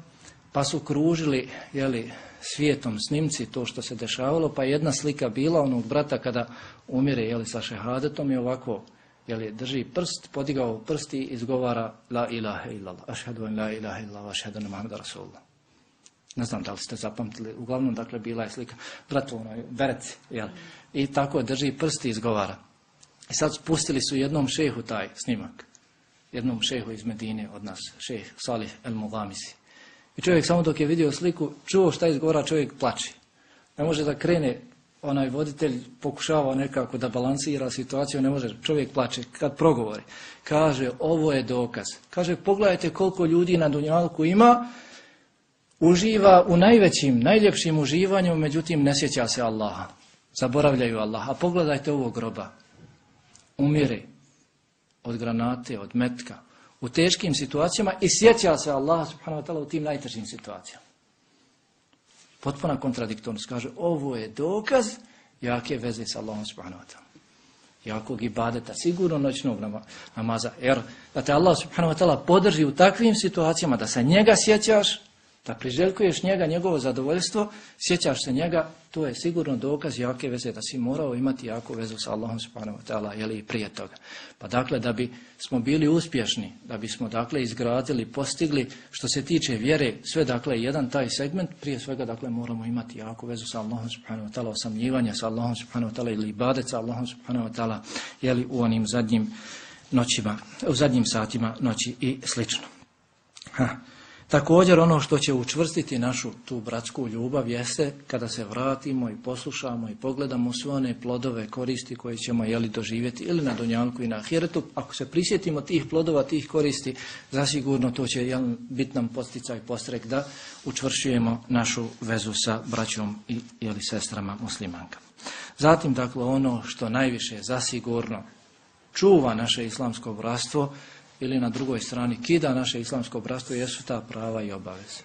Pa su kružili, jeli, svijetom snimci to što se dešavalo, pa je jedna slika bila onog brata kada umire, jeli, sa šehadetom i ovako, jeli, drži prst, podigao prst i izgovara La ilaha illallah, ašhadu an la ilaha illallah, ašhadu an Muhammad Rasulullah. Ne znam da li ste zapamtili, uglavnom dakle bila je slika bratu onoj bereci, jel? I tako drži prst i izgovara. I sad spustili su jednom šehu taj snimak. Jednom šehu iz Medine od nas, šeh Salih el Mugamisi. I čovjek samo dok je vidio sliku, čuo šta izgovara, čovjek plače. Ne može da krene, onaj voditelj pokušava nekako da balansira situaciju, ne može, čovjek plače kad progovori. Kaže, ovo je dokaz. Kaže, pogledajte koliko ljudi na Dunjalku ima, uživa u najvećim, najljepšim uživanjem, međutim ne sjeća se Allaha. Zaboravljaju Allaha. A pogledajte ovog groba. Umire od granate, od metka, u teškim situacijama i sjeća se Allaha subhanahu wa ta'ala u tim najtežim situacijama. Potpuna kontradiktornost. Kaže, ovo je dokaz jake veze sa Allahom subhanahu wa ta'ala. Jakog ibadeta, sigurno noćnog namaza. Jer da te Allah subhanahu wa ta'ala podrži u takvim situacijama, da se njega sjećaš, da priželjkuješ njega, njegovo zadovoljstvo, sjećaš se njega, to je sigurno dokaz jake veze, da si morao imati jaku vezu sa Allahom subhanahu wa ta'ala, jeli i prije toga. Pa dakle, da bi smo bili uspješni, da bismo dakle izgradili, postigli, što se tiče vjere, sve dakle jedan taj segment, prije svega dakle moramo imati jaku vezu sa Allahom subhanahu wa ta'ala, osamljivanje sa Allahom subhanahu wa ta'ala ili ibadet sa Allahom subhanahu wa ta'ala, jeli u onim zadnjim noćima, u zadnjim satima noći i slično. Ha. Također ono što će učvrstiti našu tu bratsku ljubav jeste kada se vratimo i poslušamo i pogledamo sve one plodove koristi koje ćemo jeli doživjeti ili na Dunjanku i na Ahiretu. Ako se prisjetimo tih plodova, tih koristi, zasigurno to će jel, biti nam posticaj postrek da učvršujemo našu vezu sa braćom i jeli, sestrama muslimankama. Zatim, dakle, ono što najviše zasigurno čuva naše islamsko bratstvo ili na drugoj strani kida naše islamsko bratstvo jesu ta prava i obaveze.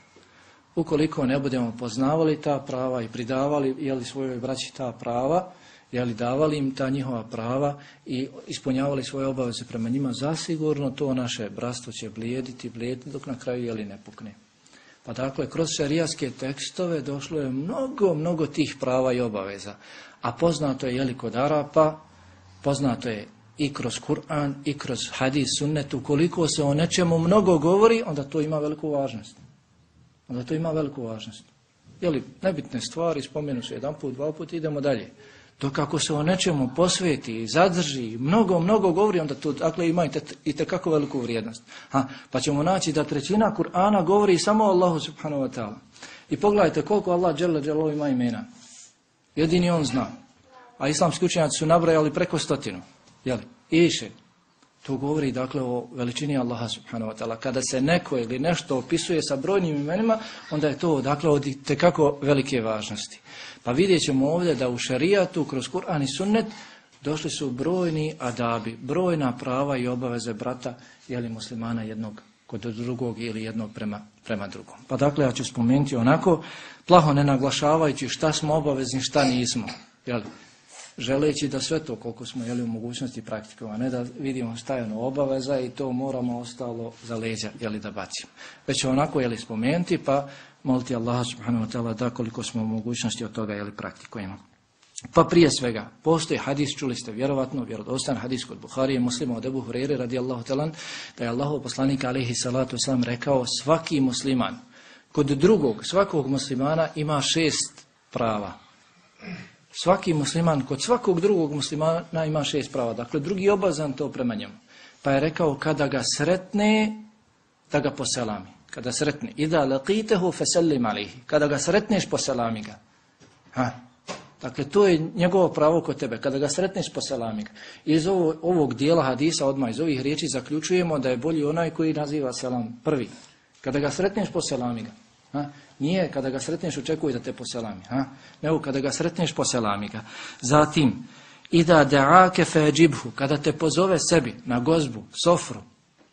Ukoliko ne budemo poznavali ta prava i pridavali jeli svojoj braći ta prava, jeli davali im ta njihova prava i ispunjavali svoje obaveze prema njima, zasigurno to naše bratstvo će blijediti, blijediti dok na kraju jeli ne pukne. Pa dakle, kroz šarijaske tekstove došlo je mnogo, mnogo tih prava i obaveza. A poznato je, jeli kod Arapa, poznato je i kroz Kur'an i kroz hadis sunnet, ukoliko se o nečemu mnogo govori, onda to ima veliku važnost. Onda to ima veliku važnost. Jeli, nebitne stvari, spomenu se jedan put, dva put, idemo dalje. Dok ako se o nečemu posveti, zadrži, mnogo, mnogo govori, onda to dakle, ima i tekako veliku vrijednost. Ha, pa ćemo naći da trećina Kur'ana govori samo Allahu subhanahu wa ta'ala. I pogledajte koliko Allah dželle dželle ima imena. Jedini on zna. A islamski učenjaci su nabrajali preko stotinu. Jeli? Iše. To govori dakle o veličini Allaha subhanahu wa ta'ala. Kada se neko ili nešto opisuje sa brojnim imenima, onda je to dakle od tekako velike važnosti. Pa vidjet ćemo ovdje da u šarijatu kroz Kur'an i sunnet došli su brojni adabi, brojna prava i obaveze brata jeli muslimana jednog kod drugog ili jednog prema, prema drugom. Pa dakle ja ću spomenuti onako, plaho ne naglašavajući šta smo obavezni, šta nismo. Jeli? Želeći da sve to koliko smo jeli u mogućnosti praktikova, ne da vidimo šta ono obaveza i to moramo ostalo za leđa jeli da bacimo. Već onako jeli spomenuti pa moliti Allah subhanahu wa ta'ala da koliko smo u mogućnosti od toga jeli praktikujemo. Pa prije svega, postoji hadis, čuli ste vjerovatno, vjerodostan hadis kod Buharije, muslima od Ebu Hurere radijallahu talan, da je Allahov poslanik alihi salatu wasalam rekao svaki musliman, kod drugog, svakog muslimana ima šest prava. Svaki musliman, kod svakog drugog muslimana ima šest prava. Dakle, drugi je obazan to prema njemu. Pa je rekao, kada ga sretne, da ga poselami. Kada sretne. Ida laqitehu fesellim alihi. Kada ga sretneš, poselami ga. Ha. Dakle, to je njegovo pravo kod tebe. Kada ga sretneš, poselami ga. Iz ovog, ovog dijela hadisa, odmah iz ovih riječi, zaključujemo da je bolji onaj koji naziva selam prvi. Kada ga sretneš, poselami ga. Ha? Nije kada ga sretneš očekuj da te poselami. Ha? Nego kada ga sretneš poselami ga. Zatim, ida da'ake feđibhu, kada te pozove sebi na gozbu, sofru,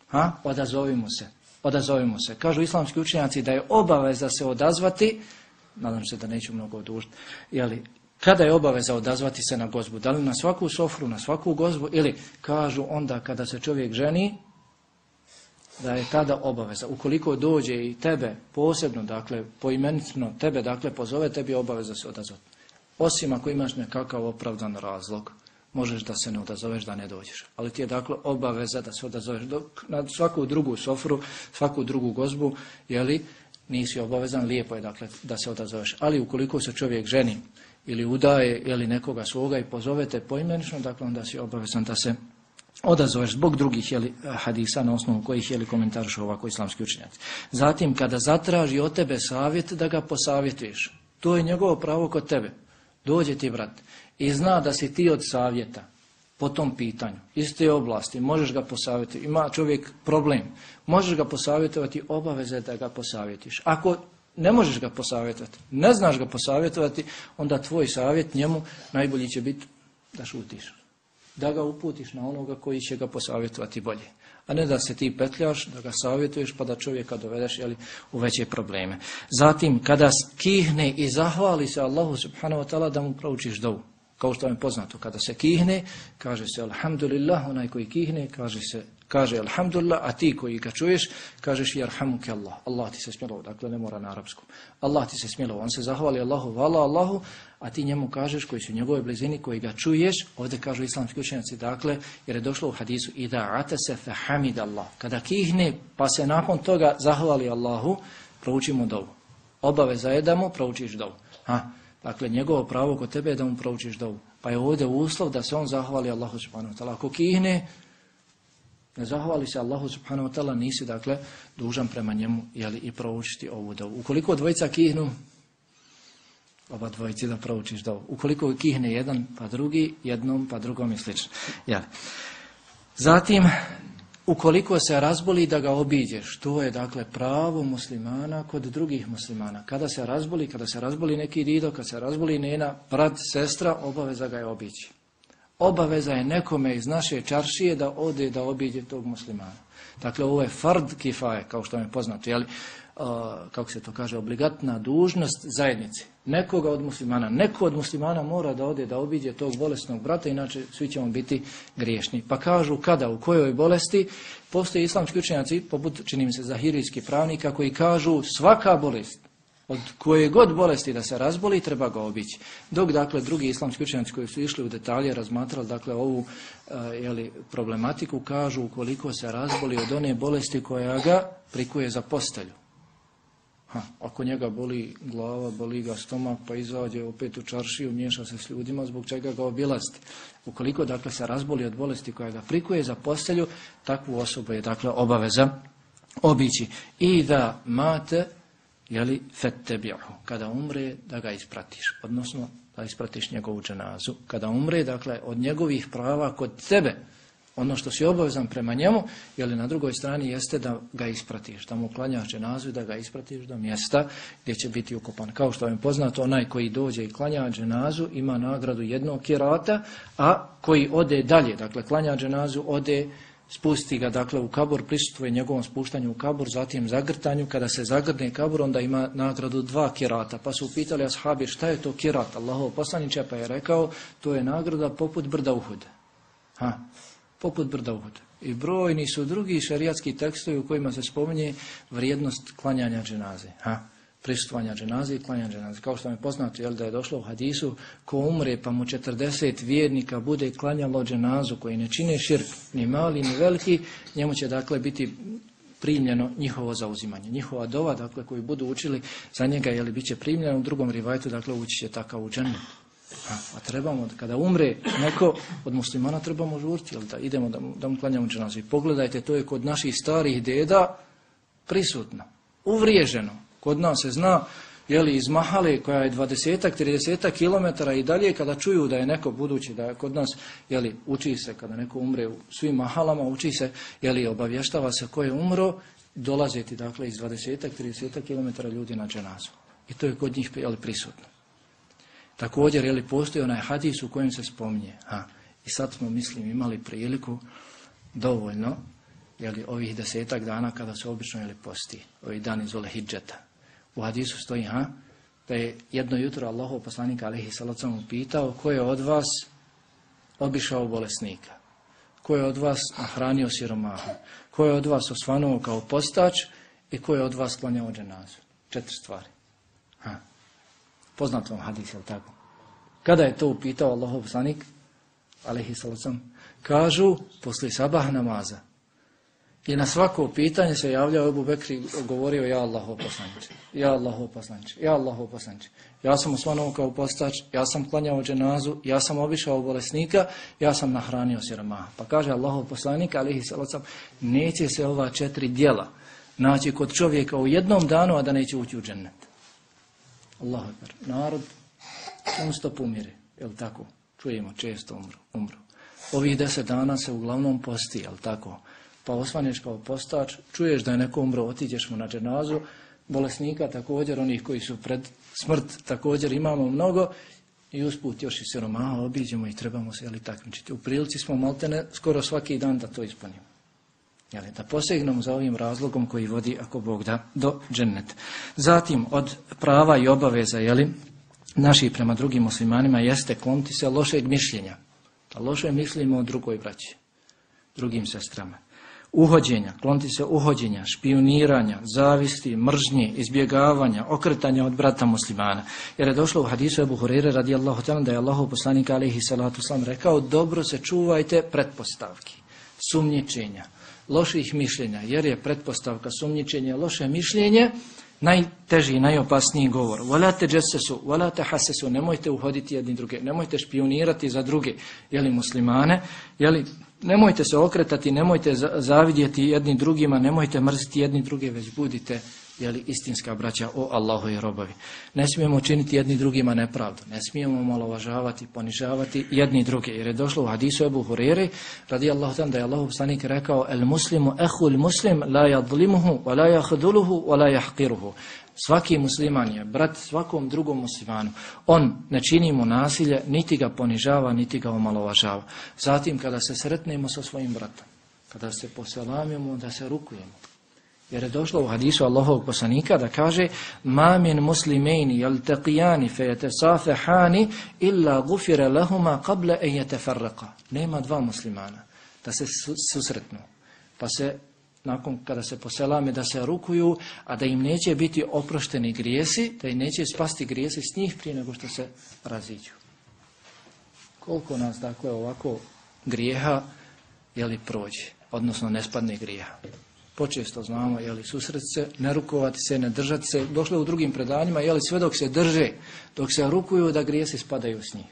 ha? odazovimo se. Odazovimo se. Kažu islamski učenjaci da je obaveza se odazvati, nadam se da neću mnogo odužiti, jeli, kada je obaveza odazvati se na gozbu? Da li na svaku sofru, na svaku gozbu ili kažu onda kada se čovjek ženi, da je tada obaveza. Ukoliko dođe i tebe posebno, dakle, poimenično tebe, dakle, pozove, tebi je obaveza se odazvati. Osim ako imaš nekakav opravdan razlog, možeš da se ne odazoveš, da ne dođeš. Ali ti je dakle obaveza da se odazoveš. Dok na svaku drugu sofru, svaku drugu gozbu, jeli, nisi obavezan, lijepo je dakle da se odazoveš. Ali ukoliko se čovjek ženi ili udaje ili nekoga svoga i pozovete poimenično, dakle onda si obavezan da se odazoveš zbog drugih jeli, hadisa na osnovu kojih jeli komentarišu ovako islamski učenjaci. Zatim kada zatraži od tebe savjet da ga posavjetuješ, to je njegovo pravo kod tebe. Dođe ti brat i zna da si ti od savjeta po tom pitanju, iz te oblasti, možeš ga posavjetovati, ima čovjek problem, možeš ga posavjetovati, obaveze da ga posavjetiš. Ako ne možeš ga posavjetovati, ne znaš ga posavjetovati, onda tvoj savjet njemu najbolji će biti da šutiš. Da ga uputiš na onoga koji će ga posavjetovati bolje. A ne da se ti petljaš, da ga savjetuješ pa da čovjeka dovedeš jeli, u veće probleme. Zatim, kada kihne i zahvali se Allahu subhanahu wa ta'ala da mu proučiš dovu. Kao što vam je poznato, kada se kihne, kaže se alhamdulillah, onaj koji kihne, kaže se kaže alhamdulillah, a ti koji ga čuješ, kažeš jarhamuke Allah. Allah ti se smjelovo, dakle ne mora na arapskom. Allah ti se smjelovo, on se zahvali Allahu, vala Allahu, a ti njemu kažeš koji su u njegovoj blizini, koji ga čuješ, ovdje kažu islamski učenjaci, dakle, jer je došlo u hadisu, i da ate se Allah. Kada kihne, pa se nakon toga zahvali Allahu, proučimo dovu. Obaveza je da mu proučiš dovu. Ha? Dakle, njegovo pravo kod tebe je da mu proučiš dovu. Pa je ovdje uslov da se on zahvali Allahu subhanahu. Ako kihne, ne zahvali se Allahu subhanahu wa ta'ala, nisi dakle dužan prema njemu jeli, i proučiti ovu dovu. Ukoliko dvojica kihnu, oba dvojici da proučiš dovu. Ukoliko kihne jedan pa drugi, jednom pa drugom i slično. Jeli. Zatim, ukoliko se razboli da ga obiđeš, to je dakle pravo muslimana kod drugih muslimana. Kada se razboli, kada se razboli neki dido, kada se razboli nena, brat, sestra, obaveza ga je obići. Obaveza je nekome iz naše čaršije da ode da obiđe tog muslimana. Dakle, ovo je fard kifaje, kao što je poznato, jeli, uh, kako se to kaže, obligatna dužnost zajednice. Nekoga od muslimana, neko od muslimana mora da ode da obiđe tog bolesnog brata, inače svi ćemo biti griješni. Pa kažu kada, u kojoj bolesti, postoje islamski učenjaci, poput, čini mi se, zahirijski pravnika, koji kažu svaka bolest, od koje god bolesti da se razboli, treba ga obići. Dok, dakle, drugi islamski učenjaci koji su išli u detalje, razmatrali, dakle, ovu uh, jeli, problematiku, kažu ukoliko se razboli od one bolesti koja ga prikuje za postelju. Ha, ako njega boli glava, boli ga stomak, pa izađe opet u čaršiju, miješa se s ljudima, zbog čega ga obilasti. Ukoliko, dakle, se razboli od bolesti koja ga prikuje za postelju, takvu osobu je, dakle, obaveza obići. I da mate jeli, fettebi'u, kada umre, da ga ispratiš, odnosno da ispratiš njegovu dženazu. Kada umre, dakle, od njegovih prava kod tebe, ono što si obavezan prema njemu, jeli na drugoj strani jeste da ga ispratiš, da mu klanjaš dženazu i da ga ispratiš do mjesta gdje će biti ukopan. Kao što vam je poznato, onaj koji dođe i klanja dženazu ima nagradu jednog kirata, a koji ode dalje, dakle, klanja dženazu, ode spusti ga dakle u kabor, prisutuje njegovom spuštanju u kabor, zatim zagrtanju, kada se zagrne kabor, onda ima nagradu dva kirata. Pa su upitali ashabi šta je to kirat, Allahov poslaniče, pa je rekao, to je nagrada poput brda Uhud. Ha, poput brda Uhud. I brojni su drugi šarijatski tekstovi u kojima se spominje vrijednost klanjanja dženaze. Ha, prisutovanja dženaze i klanjanja dženaze. Kao što mi je poznato, jel, da je došlo u hadisu, ko umre pa mu 40 vjernika bude klanjalo dženazu koji ne čine širk, ni mali ni veliki, njemu će dakle biti primljeno njihovo zauzimanje. Njihova dova, dakle, koji budu učili za njega, jel, bit će primljeno, u drugom rivajtu, dakle, ući će takav u dženu. A trebamo, kada umre neko od muslimana, trebamo žurti, jel, da idemo da mu, da mu klanjamo dženazu. I pogledajte, to je kod naših starih deda prisutno, uvriježeno, Kod nas se zna, jeli, iz Mahale, koja je 20-ak, 30 km i dalje, kada čuju da je neko budući, da je kod nas, jeli, uči se, kada neko umre u svim Mahalama, uči se, jeli, obavještava se ko je umro, dolaziti, dakle, iz 20-ak, 30 km ljudi na dženazu. I to je kod njih, jeli, prisutno. Također, jeli, postoji onaj hadis u kojem se spominje, ha, i sad smo, mislim, imali priliku dovoljno, jeli, ovih desetak dana kada se obično, jeli, posti, ovih dani zole hijđeta, U hadisu stoji, ha, da je jedno jutro Allahov poslanik alihi salacom pitao ko je od vas obišao bolesnika, ko je od vas nahranio siromaha, Ko je od vas osvanuo kao postač i ko je od vas klanjao dženazu? Četiri stvari. Ha. Poznat vam hadis, je tako? Kada je to upitao Allahov poslanik, alaihi sallam, kažu posle sabah namaza. I na svako pitanje se javljao Ebu Bekri govorio ja Allaho poslanče, ja Allaho poslanče, ja Allaho poslanče. Ja sam osvanuo kao postač, ja sam klanjao dženazu, ja sam obišao bolesnika, ja sam nahranio siromaha. Pa kaže Allahov poslanik, alihi sallam, neće se ova četiri dijela naći kod čovjeka u jednom danu, a da neće ući u džennet. Allahu akbar. Narod on stop umire, jel tako? Čujemo, često umru. umru. Ovih deset dana se uglavnom posti, jel tako? Pa osvaneš kao postač, čuješ da je neko umro, otiđeš mu na dženazu, bolesnika također, onih koji su pred smrt također imamo mnogo i usput još i siromaha obiđemo i trebamo se jeli, takmičiti. U prilici smo maltene skoro svaki dan da to ispunimo. Jeli, da posegnemo za ovim razlogom koji vodi, ako Bog da, do džennet. Zatim, od prava i obaveza, jeli, naših prema drugim muslimanima jeste kloniti se lošeg mišljenja. Da loše mislimo o drugoj braći, drugim sestrama uhođenja, kloniti se uhođenja, špioniranja, zavisti, mržnje, izbjegavanja, okretanja od brata muslimana. Jer je došlo u hadisu Ebu Hurire radijallahu ta'ala da je Allahu poslanik alihi salatu sam rekao dobro se čuvajte pretpostavki, sumnjičenja, loših mišljenja, jer je pretpostavka sumnjičenja loše mišljenje, najteži i najopasniji govor. Volate džesesu, volate hasesu, nemojte uhoditi jedni druge, nemojte špionirati za druge, jeli muslimane, jeli Nemojte se okretati, nemojte zavidjeti jedni drugima, nemojte mrziti jedni druge, već budite jeli, istinska braća o Allahu i robovi. Ne smijemo činiti jedni drugima nepravdu, ne smijemo malovažavati, ponižavati jedni druge. Jer je došlo u hadisu Ebu Huriri, radi Allah tam da je Allahu stanik rekao, el muslimu ehul muslim la jadlimuhu, wa la jahduluhu, wa la jahkiruhu. Svaki musliman je brat svakom drugom muslimanu. On ne čini mu nasilje, niti ga ponižava, niti ga omalovažava. Zatim kada se sretnemo sa svojim bratom, kada se poselamimo, da se rukujemo. Jer je došlo u hadisu Allahovog poslanika da kaže Ma min muslimejni jaltaqijani fe jetesafehani illa gufire lahuma qable en jetefarraka. Nema dva muslimana da se susretnu. Pa se nakon kada se poselame da se rukuju, a da im neće biti oprošteni grijesi, da im neće spasti grijesi s njih prije nego što se raziđu. Koliko nas dakle ovako grijeha jeli prođe, odnosno ne spadne grijeha. Počesto znamo, jeli, susret se, ne rukovati se, ne držati se. Došlo u drugim predanjima, jeli, sve dok se drže, dok se rukuju, da grijesi spadaju s njih.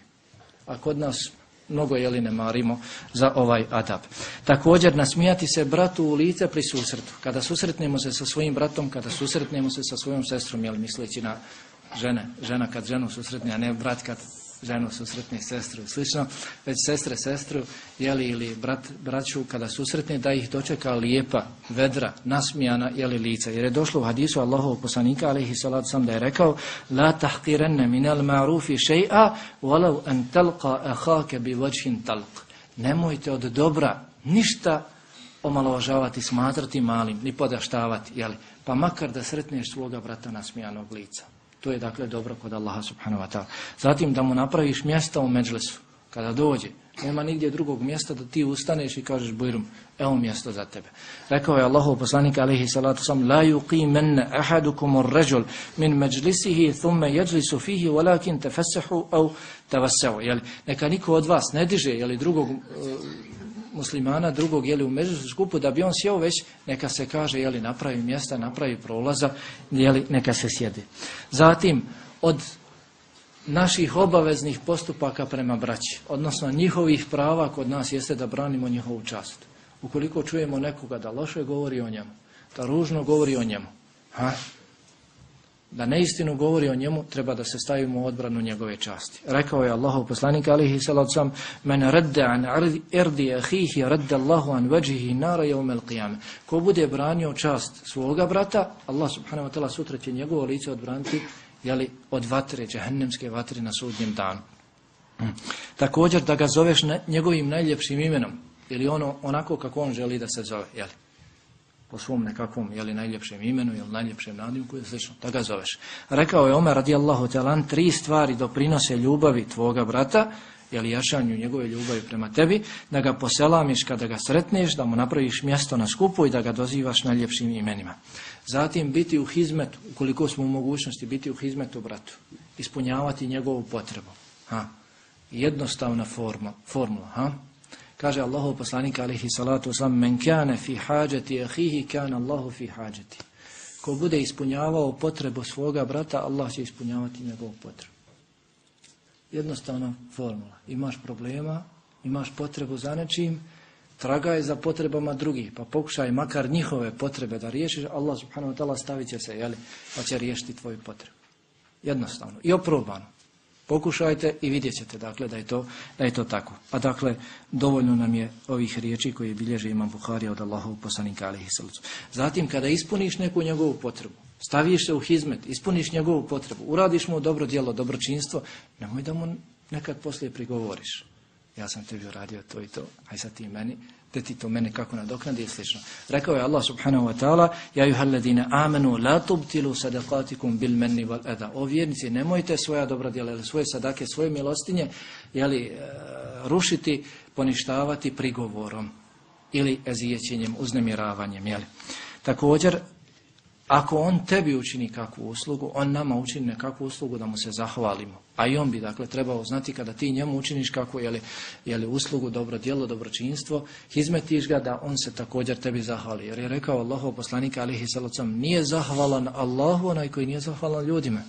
A kod nas mnogo jeli ne marimo za ovaj adab. Također nasmijati se bratu u lice pri susretu. Kada susretnemo se sa svojim bratom, kada susretnemo se sa svojom sestrom, jel misleći na žene, žena kad ženu susretne, a ne brat kad ženu susretne sestru i slično, već sestre sestru, jeli ili brat, braću kada susretne da ih dočeka lijepa, vedra, nasmijana jeli lica. Jer je došlo u hadisu Allahovog poslanika alaihi salatu sam da je rekao La tahqirenne minel ma'rufi še'a walau an talqa ahake bi vajhin talq. Nemojte od dobra ništa omalovažavati, smatrati malim, ni podaštavati, jeli? pa makar da sretneš svoga brata nasmijanog lica. To je dakle dobro kod Allaha subhanahu wa ta'ala. Zatim da mu napraviš mjesta u međlesu. Kada dođe, nema nigdje drugog mjesta da ti ustaneš i kažeš bujrum, evo mjesto za tebe. Rekao je Allahov poslanik alaihi salatu sam, la yuqimenne ahadukum ar-rajul min majlisihi thumme yajlisu fihi walakin tafassahu au tavassahu. Jeli, neka niko od vas ne diže jeli, drugog muslimana drugog jeli u među skupu da bi on sjeo već neka se kaže jeli napravi mjesta, napravi prolaza, jeli neka se sjedi. Zatim od naših obaveznih postupaka prema braći, odnosno njihovih prava kod nas jeste da branimo njihovu čast. Ukoliko čujemo nekoga da loše govori o njemu, da ružno govori o njemu, ha, da neistinu govori o njemu, treba da se stavimo u odbranu njegove časti. Rekao je Allahov poslanik alihi salacom, men radde an erdi ahihi radde Allahu an veđihi nara jevmel qiyame. Ko bude branio čast svoga brata, Allah subhanahu wa ta'ala sutra će njegovo lice odbraniti jeli, od vatre, džahennemske vatre na sudnjem danu. Također da ga zoveš njegovim najljepšim imenom, ili ono onako kako on želi da se zove, jeli po svom nekakvom jeli, najljepšem imenu ili najljepšem nadimku ili slično, da ga zoveš. Rekao je Omer radijallahu talan, tri stvari doprinose ljubavi tvoga brata, jeli jačanju njegove ljubavi prema tebi, da ga poselamiš kada ga sretneš, da mu napraviš mjesto na skupu i da ga dozivaš najljepšim imenima. Zatim biti u hizmetu, ukoliko smo u mogućnosti biti u hizmetu bratu, ispunjavati njegovu potrebu. Ha? Jednostavna forma, formula. Ha? Kaže Allahu poslanik alihi salatu wasalam, men kane fi hađati ahihi, kane Allahu fi hađati. Ko bude ispunjavao potrebu svoga brata, Allah će ispunjavati njegovu potrebu. Jednostavna formula. Imaš problema, imaš potrebu za nečim, tragaj za potrebama drugih, pa pokušaj makar njihove potrebe da riješiš, Allah subhanahu wa ta'ala stavit će se, jeli, pa će riješiti tvoju potrebu. Jednostavno. I oprobano. Pokušajte i vidjet ćete dakle, da, je to, da je to tako. A dakle, dovoljno nam je ovih riječi koje bilježe imam Buharija od Allahovog poslanika alihi. Zatim, kada ispuniš neku njegovu potrebu, staviš se u hizmet, ispuniš njegovu potrebu, uradiš mu dobro djelo, dobročinstvo, nemoj da mu nekad poslije prigovoriš. Ja sam tebi uradio to i to, aj sad ti meni, te ti to mene kako nadoknadi i slično. Rekao je Allah subhanahu wa ta'ala, ja juhalladine amenu la tubtilu sadaqatikum bil menni wal eda. O vjernici, nemojte svoja dobra djela svoje sadake, svoje milostinje, jeli, e, rušiti, poništavati prigovorom ili ezijećenjem, uznemiravanjem. Jeli. Također, ako on tebi učini kakvu uslugu, on nama učini nekakvu uslugu da mu se zahvalimo. A i on bi dakle trebao znati kada ti njemu učiniš kakvu je li, uslugu, dobro djelo, dobročinstvo, izmetiš ga da on se također tebi zahvali. Jer je rekao Allahov poslanika alihi salacom, nije zahvalan Allahu onaj koji nije zahvalan ljudima.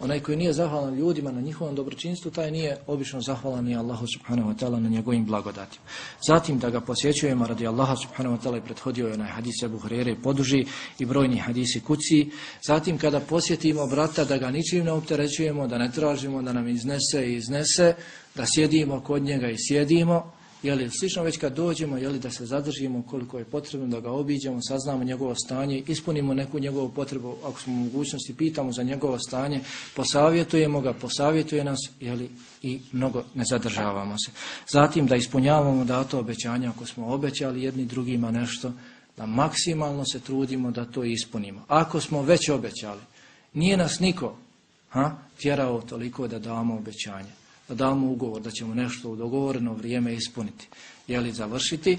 Onaj koji nije zahvalan ljudima na njihovom dobročinstvu, taj nije obično zahvalan ni Allahu subhanahu wa ta'ala na njegovim blagodatima. Zatim da ga posjećujemo radi Allaha subhanahu wa ta'ala i prethodio je onaj hadis Ebu Hrere poduži i brojni hadisi kuci. Zatim kada posjetimo brata da ga ničim ne opterećujemo, da ne tražimo da nam iznese i iznese, da sjedimo kod njega i sjedimo, Jeli, slično već kad dođemo, jeli, da se zadržimo koliko je potrebno, da ga obiđemo, saznamo njegovo stanje, ispunimo neku njegovu potrebu, ako smo u mogućnosti, pitamo za njegovo stanje, posavjetujemo ga, posavjetuje nas, jeli, i mnogo ne zadržavamo se. Zatim da ispunjavamo dato obećanje, ako smo obećali jedni drugima nešto, da maksimalno se trudimo da to ispunimo. Ako smo već obećali, nije nas niko ha, tjerao toliko da damo obećanje da damo ugovor da ćemo nešto u dogovoreno vrijeme ispuniti. Je li završiti?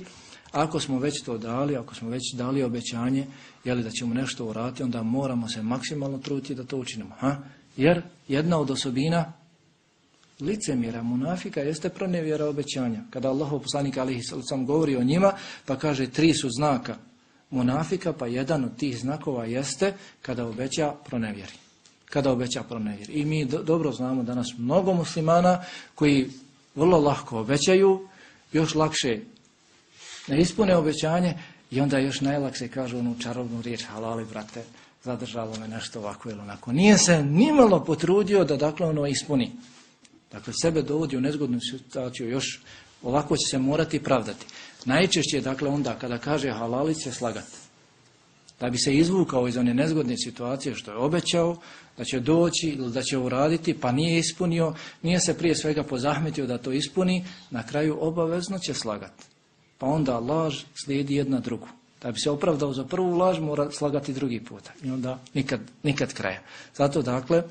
Ako smo već to dali, ako smo već dali obećanje, je li da ćemo nešto uraditi, onda moramo se maksimalno truditi da to učinimo. Ha? Jer jedna od osobina licemjera, munafika, jeste pronevjera obećanja. Kada Allah poslanik alihi sam govori o njima, pa kaže tri su znaka munafika, pa jedan od tih znakova jeste kada obeća pronevjeri kada obeća pronevjer. I mi do, dobro znamo danas mnogo muslimana koji vrlo lahko obećaju, još lakše ne ispune obećanje i onda još najlakše kažu onu čarobnu riječ halali brate, zadržalo me nešto ovako ili onako. Nije se nimalo potrudio da dakle ono ispuni. Dakle, sebe dovodi u nezgodnu situaciju, još ovako će se morati pravdati. Najčešće dakle onda kada kaže halali će slagati. Da bi se izvukao iz one nezgodne situacije što je obećao, da će doći ili da će uraditi, pa nije ispunio, nije se prije svega pozahmetio da to ispuni, na kraju obavezno će slagati. Pa onda laž slijedi jedna drugu. Da bi se opravdao za prvu laž, mora slagati drugi puta. I onda nikad, nikad kraja. Zato dakle,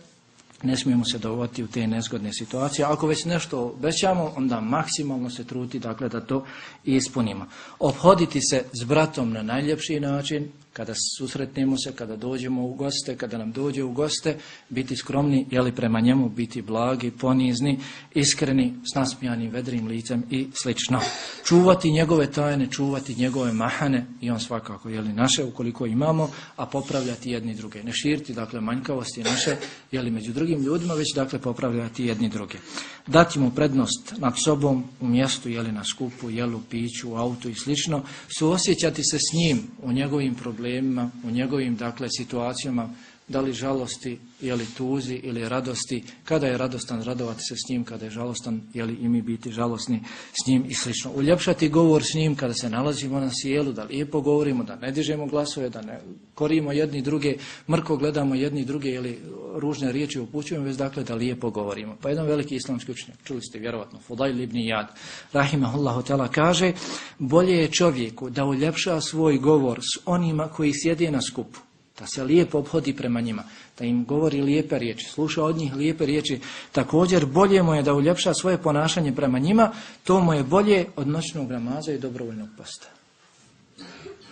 ne smijemo se dovati u te nezgodne situacije. Ako već nešto obećamo, onda maksimalno se truti dakle, da to ispunimo. Obhoditi se s bratom na najljepši način, kada susretnemo se, kada dođemo u goste, kada nam dođe u goste, biti skromni, jeli prema njemu, biti blagi, ponizni, iskreni, s nasmijanim, vedrim licem i slično. Čuvati njegove tajne, čuvati njegove mahane i on svakako, jeli naše, ukoliko imamo, a popravljati jedni druge. Ne širiti, dakle, manjkavosti naše, jeli među drugim ljudima, već, dakle, popravljati jedni druge. Dati mu prednost nad sobom u mjestu, jeli na skupu, jelu, piću, autu i slično, suosjećati se s njim u njegovim problemima, problemima, u njegovim dakle situacijama, da li žalosti, je li tuzi ili radosti, kada je radostan radovati se s njim, kada je žalostan, je li i mi biti žalosni s njim i slično. Uljepšati govor s njim kada se nalazimo na sjelu, da lijepo govorimo, da ne dižemo glasove, da ne korimo jedni druge, mrko gledamo jedni druge ili ružne riječi upućujemo, već dakle da lijepo govorimo. Pa jedan veliki islamski učenjak, čuli ste vjerovatno, Fudaj Libni Jad, Rahimahullahu tela kaže, bolje je čovjeku da uljepša svoj govor s onima koji sjede na skupu da se lijepo obhodi prema njima, da im govori lijepe riječi, sluša od njih lijepe riječi, također bolje mu je da uljepša svoje ponašanje prema njima, to mu je bolje od noćnog namaza i dobrovoljnog posta.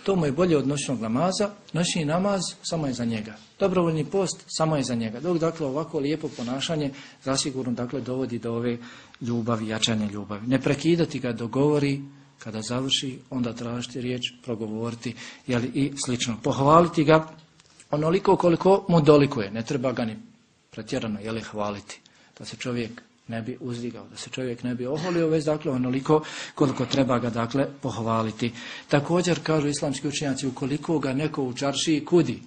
To mu je bolje od noćnog namaza, noćni namaz samo je za njega. Dobrovoljni post samo je za njega. Dok dakle ovako lijepo ponašanje zasigurno dakle dovodi do ove ljubavi, jačanja ljubavi. Ne prekidati ga dogovori, kada završi, onda tražiti riječ, progovoriti jeli, i slično. Pohvaliti ga onoliko koliko mu dolikuje. Ne treba ga ni pretjerano jeli, hvaliti. Da se čovjek ne bi uzdigao, da se čovjek ne bi oholio, već dakle onoliko koliko treba ga dakle pohvaliti. Također kažu islamski učenjaci, ukoliko ga neko u čaršiji kudi,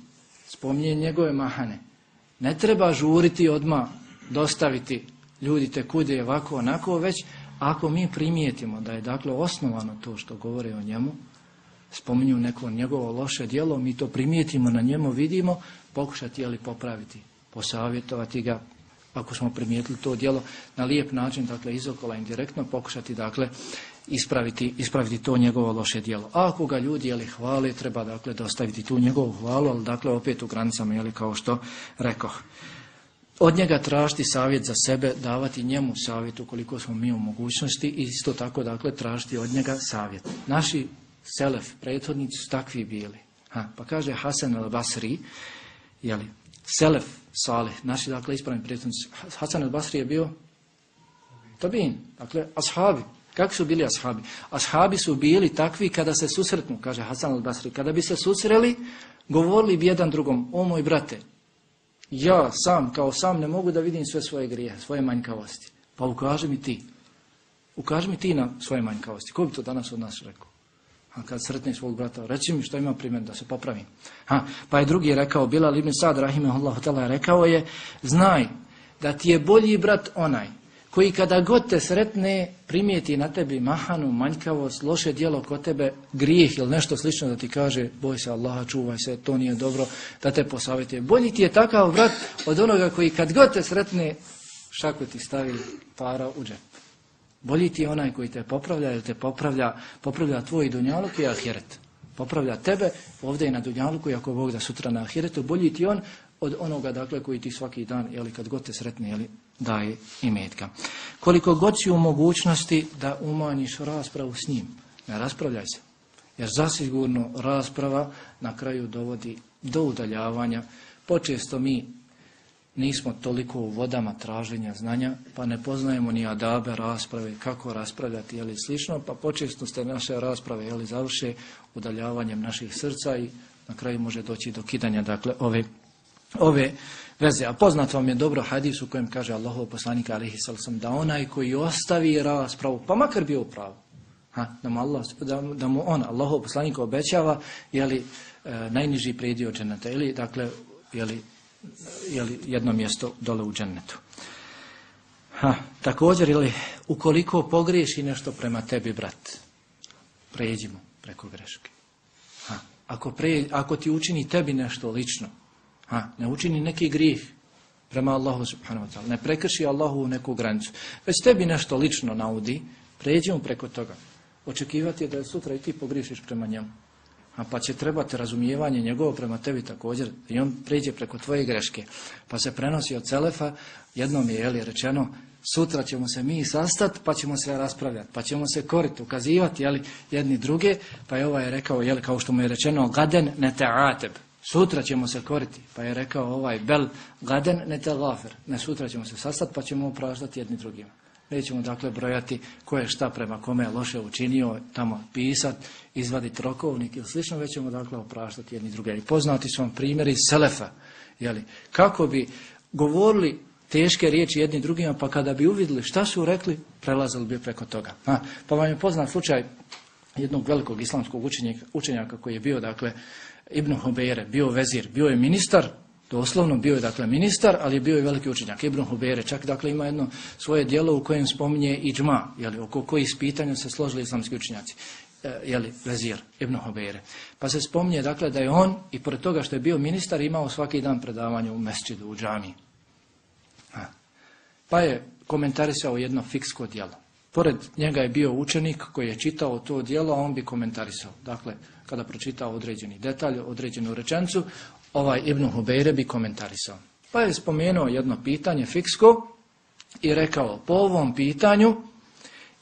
spominje njegove mahane, ne treba žuriti odmah dostaviti ljudi te kude ovako onako, već ako mi primijetimo da je dakle osnovano to što govore o njemu, spominju neko njegovo loše djelo, mi to primijetimo, na njemu vidimo, pokušati je li popraviti, posavjetovati ga, ako smo primijetili to djelo na lijep način, dakle izokola indirektno, pokušati dakle ispraviti, ispraviti to njegovo loše djelo. A ako ga ljudi jeli, hvale, treba dakle dostaviti tu njegovu hvalu, ali dakle opet u granicama, jeli, kao što rekoh. Od njega tražiti savjet za sebe, davati njemu savjet ukoliko smo mi u mogućnosti i isto tako dakle tražiti od njega savjet. Naši selef, prethodnici su takvi bili. Ha, pa kaže Hasan al-Basri, jeli, selef salih, naši dakle ispravni prethodnici. Hasan al-Basri je bio tabin, dakle ashabi. Kako su bili ashabi? Ashabi su bili takvi kada se susretnu, kaže Hasan al-Basri, kada bi se susreli, govorili bi jedan drugom, o moj brate, ja sam, kao sam, ne mogu da vidim sve svoje grije, svoje manjkavosti. Pa ukaži mi ti. Ukaži mi ti na svoje manjkavosti. Ko bi to danas od nas rekao? A kad sretni svog brata, reci mi što ima primjer da se popravim. Ha, pa je drugi rekao, Bilal ibn Sad, rahimahullahu ta'ala, rekao je, znaj da ti je bolji brat onaj koji kada god te sretne primijeti na tebi mahanu, manjkavost, loše djelo kod tebe, grijeh ili nešto slično da ti kaže boj se Allaha, čuvaj se, to nije dobro, da te posavjetuje. Bolji ti je takav brat od onoga koji kad god te sretne šaku ti stavi para u džep. Bolji ti je onaj koji te popravlja ili te popravlja, popravlja tvoj dunjaluk i ahiret. Popravlja tebe ovdje i na dunjaluku i ako Bog da sutra na ahiretu, bolji ti on od onoga dakle koji ti svaki dan, jeli, kad god te sretne, jeli, daje i metka. Koliko god si u mogućnosti da umanjiš raspravu s njim, ne raspravljaj se. Jer zasigurno rasprava na kraju dovodi do udaljavanja. Počesto mi nismo toliko u vodama traženja znanja, pa ne poznajemo ni adabe rasprave, kako raspravljati, jeli slično, pa počesto ste naše rasprave, jeli završe udaljavanjem naših srca i na kraju može doći do kidanja, dakle, ove ove veze. A poznat vam je dobro hadis u kojem kaže Allahov poslanik alihi sam da onaj koji ostavi raspravu, pa makar bio u pravu, ha, da, mu Allah, da, da mu on, Allahov poslanik obećava, jeli, e, najniži predio dženeta, ili, dakle, jeli, jeli, jedno mjesto dole u džennetu. Ha, također, ili, ukoliko pogriješi nešto prema tebi, brat, pređimo preko greške. Ha, ako, pre, ako ti učini tebi nešto lično, Ha, ne učini neki grijeh prema Allahu subhanahu wa ta'ala. Ne prekrši Allahu u neku granicu. Već tebi nešto lično naudi, pređemo preko toga. Očekivati je da sutra i ti pogrišiš prema njemu. A pa će trebati razumijevanje njegovo prema tebi također i on pređe preko tvoje greške. Pa se prenosi od Celefa, jednom je jeli, rečeno, sutra ćemo se mi sastati pa ćemo se raspravljati, pa ćemo se koriti, ukazivati jeli, jedni druge, pa je ovaj rekao, jeli, kao što mu je rečeno, gaden ne te'ateb, Sutra ćemo se koriti, pa je rekao ovaj bel gaden ne te gafer. Ne sutra ćemo se sastati pa ćemo opraštati jedni drugima. Nećemo dakle brojati ko je šta prema kome je loše učinio, tamo pisat, izvaditi rokovnik ili slično, već ćemo dakle opraštati jedni druge. I poznati su vam primjeri Selefa, jeli, kako bi govorili teške riječi jedni drugima, pa kada bi uvidjeli šta su rekli, prelazili bi preko toga. Ha, pa vam je poznat slučaj jednog velikog islamskog učenjaka, učenjaka koji je bio, dakle, Ibn Hubeire, bio vezir, bio je ministar, doslovno bio je dakle ministar, ali je bio i veliki učenjak. Ibn Hubeire čak dakle ima jedno svoje dijelo u kojem spominje i džma, jeli, oko kojih pitanja se složili islamski učenjaci. E, jeli, vezir, Ibn Hubeire. Pa se spominje dakle da je on, i pored toga što je bio ministar, imao svaki dan predavanje u mesčidu, u džami. Pa je komentarisao jedno fiksko dijelo. Pored njega je bio učenik koji je čitao to dijelo, a on bi komentarisao. Dakle, kada pročita određeni detalj, određenu rečencu, ovaj Ibn Hubejre bi komentarisao. Pa je spomenuo jedno pitanje fiksko i rekao po ovom pitanju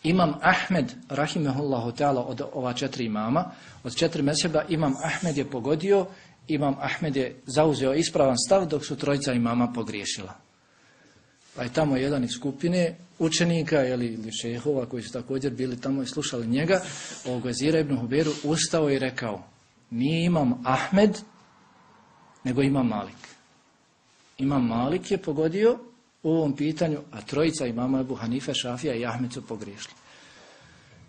Imam Ahmed, rahimehullahu ta'ala, od ova četiri imama, od četiri meseba, Imam Ahmed je pogodio, Imam Ahmed je zauzeo ispravan stav, dok su trojica imama pogriješila. Pa je tamo jedan iz skupine učenika ili, ili šehova koji su također bili tamo i slušali njega, ovog vezira ibn Huberu, ustao i rekao, nije Imam Ahmed, nego Imam Malik. Imam Malik je pogodio u ovom pitanju, a trojica imama Ebu Hanife, Šafija i Ahmed su pogriješili.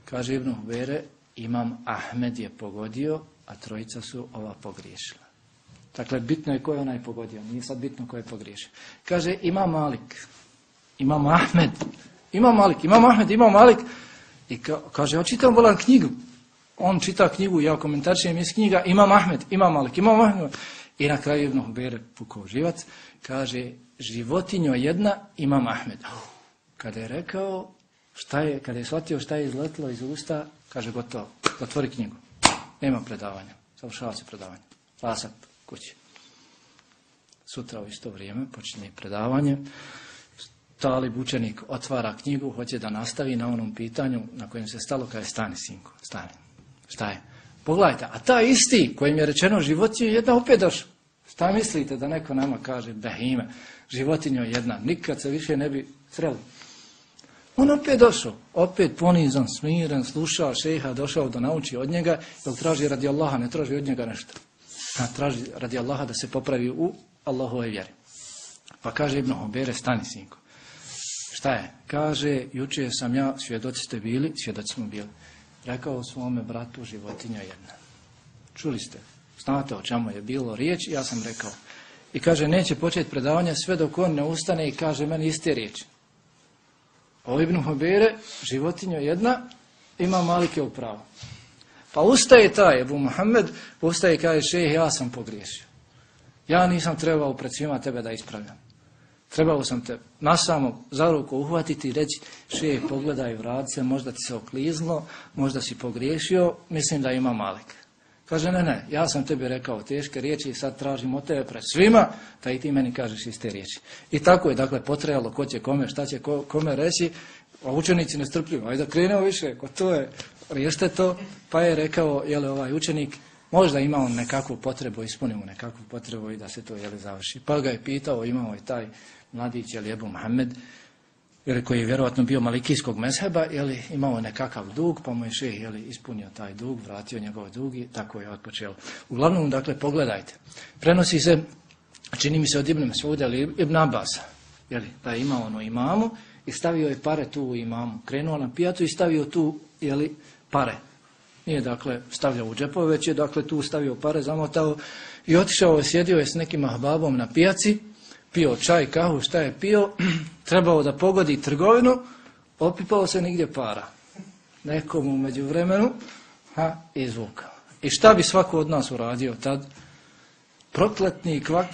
Kaže Ibn Hubere, imam Ahmed je pogodio, a trojica su ova pogriješila. Dakle, bitno je ko je onaj pogodio, nije sad bitno ko je pogriješio. Kaže, imam Malik, imam Ahmed, imam Malik, imam Ahmed, imam Malik. I ka, kaže, ja čitam volan knjigu. On čita knjigu, ja komentarčijem iz knjiga, imam Ahmed, imam Malik, imam Ahmed. I na kraju Ibn Hubere pukao živac, kaže, životinjo jedna, imam Ahmed. Kada je rekao, šta je, kada je shvatio šta je izletilo iz usta, kaže, gotovo, otvori knjigu. Nema predavanja, završava se predavanje. Lasak kući. Sutra u isto vrijeme počinje predavanje. Talib učenik otvara knjigu, hoće da nastavi na onom pitanju na kojem se stalo, kada je stani, sinko, stani. Šta je? Pogledajte, a ta isti kojim je rečeno životinju jedna opet došao. Šta mislite da neko nama kaže behime, životinjo jedna, nikad se više ne bi sreli. On opet došao, opet ponizan, smiren, slušao šeha, došao da nauči od njega, jer traži radi Allaha, ne traži od njega nešto. A traži radi Allaha da se popravi u Allahove vjeri. Pa kaže Ibn Hubere, stani sinko. Šta je? Kaže, juče sam ja, svjedoci ste bili, svjedoci smo bili. Rekao svome bratu životinja jedna. Čuli ste, znate o čemu je bilo riječ, ja sam rekao. I kaže, neće početi predavanje sve dok on ne ustane i kaže meni iste riječi. O Ibn Hubere, životinja jedna, ima malike upravo. Pa ustaje taj, Ebu Muhammed, ustaje i kaže, šeh, ja sam pogriješio. Ja nisam trebao pred svima tebe da ispravljam. Trebao sam te na samog za ruku uhvatiti i reći, šeh, pogledaj vratice, možda ti se oklizlo, možda si pogriješio, mislim da ima malik. Kaže, ne, ne, ja sam tebi rekao teške riječi i sad tražim od tebe pred svima, da i ti meni kažeš iste riječi. I tako je, dakle, potrejalo ko će kome, šta će ko, kome reći, a učenici nestrpljivo, ajde da krenemo više, ko to je, riješite to, pa je rekao, jele, ovaj učenik, možda ima on nekakvu potrebu, ispunimo nekakvu potrebu i da se to, jele, završi. Pa ga je pitao, imao je taj mladić, jel, Ebu Mohamed, koji je vjerojatno bio malikijskog mezheba, ili imao nekakav dug, pa mu je šeh jeli, ispunio taj dug, vratio njegov dug i tako je otpočeo. Uglavnom, dakle, pogledajte. Prenosi se, čini mi se od Ibn Mas'uda ili Ibn Abbas, jeli, da je imao ono imamu i stavio je pare tu u imamu. Krenuo na pijatu i stavio tu jeli, pare. Nije dakle stavljao u džepove, već je dakle tu stavio pare, zamotao i otišao je, sjedio je s nekim ahbabom na pijaci, pio čaj, kahu, šta je pio, trebao da pogodi trgovinu, opipao se nigdje para. Nekomu među vremenu, izvukao. I šta bi svako od nas uradio tad? Prokletni kvak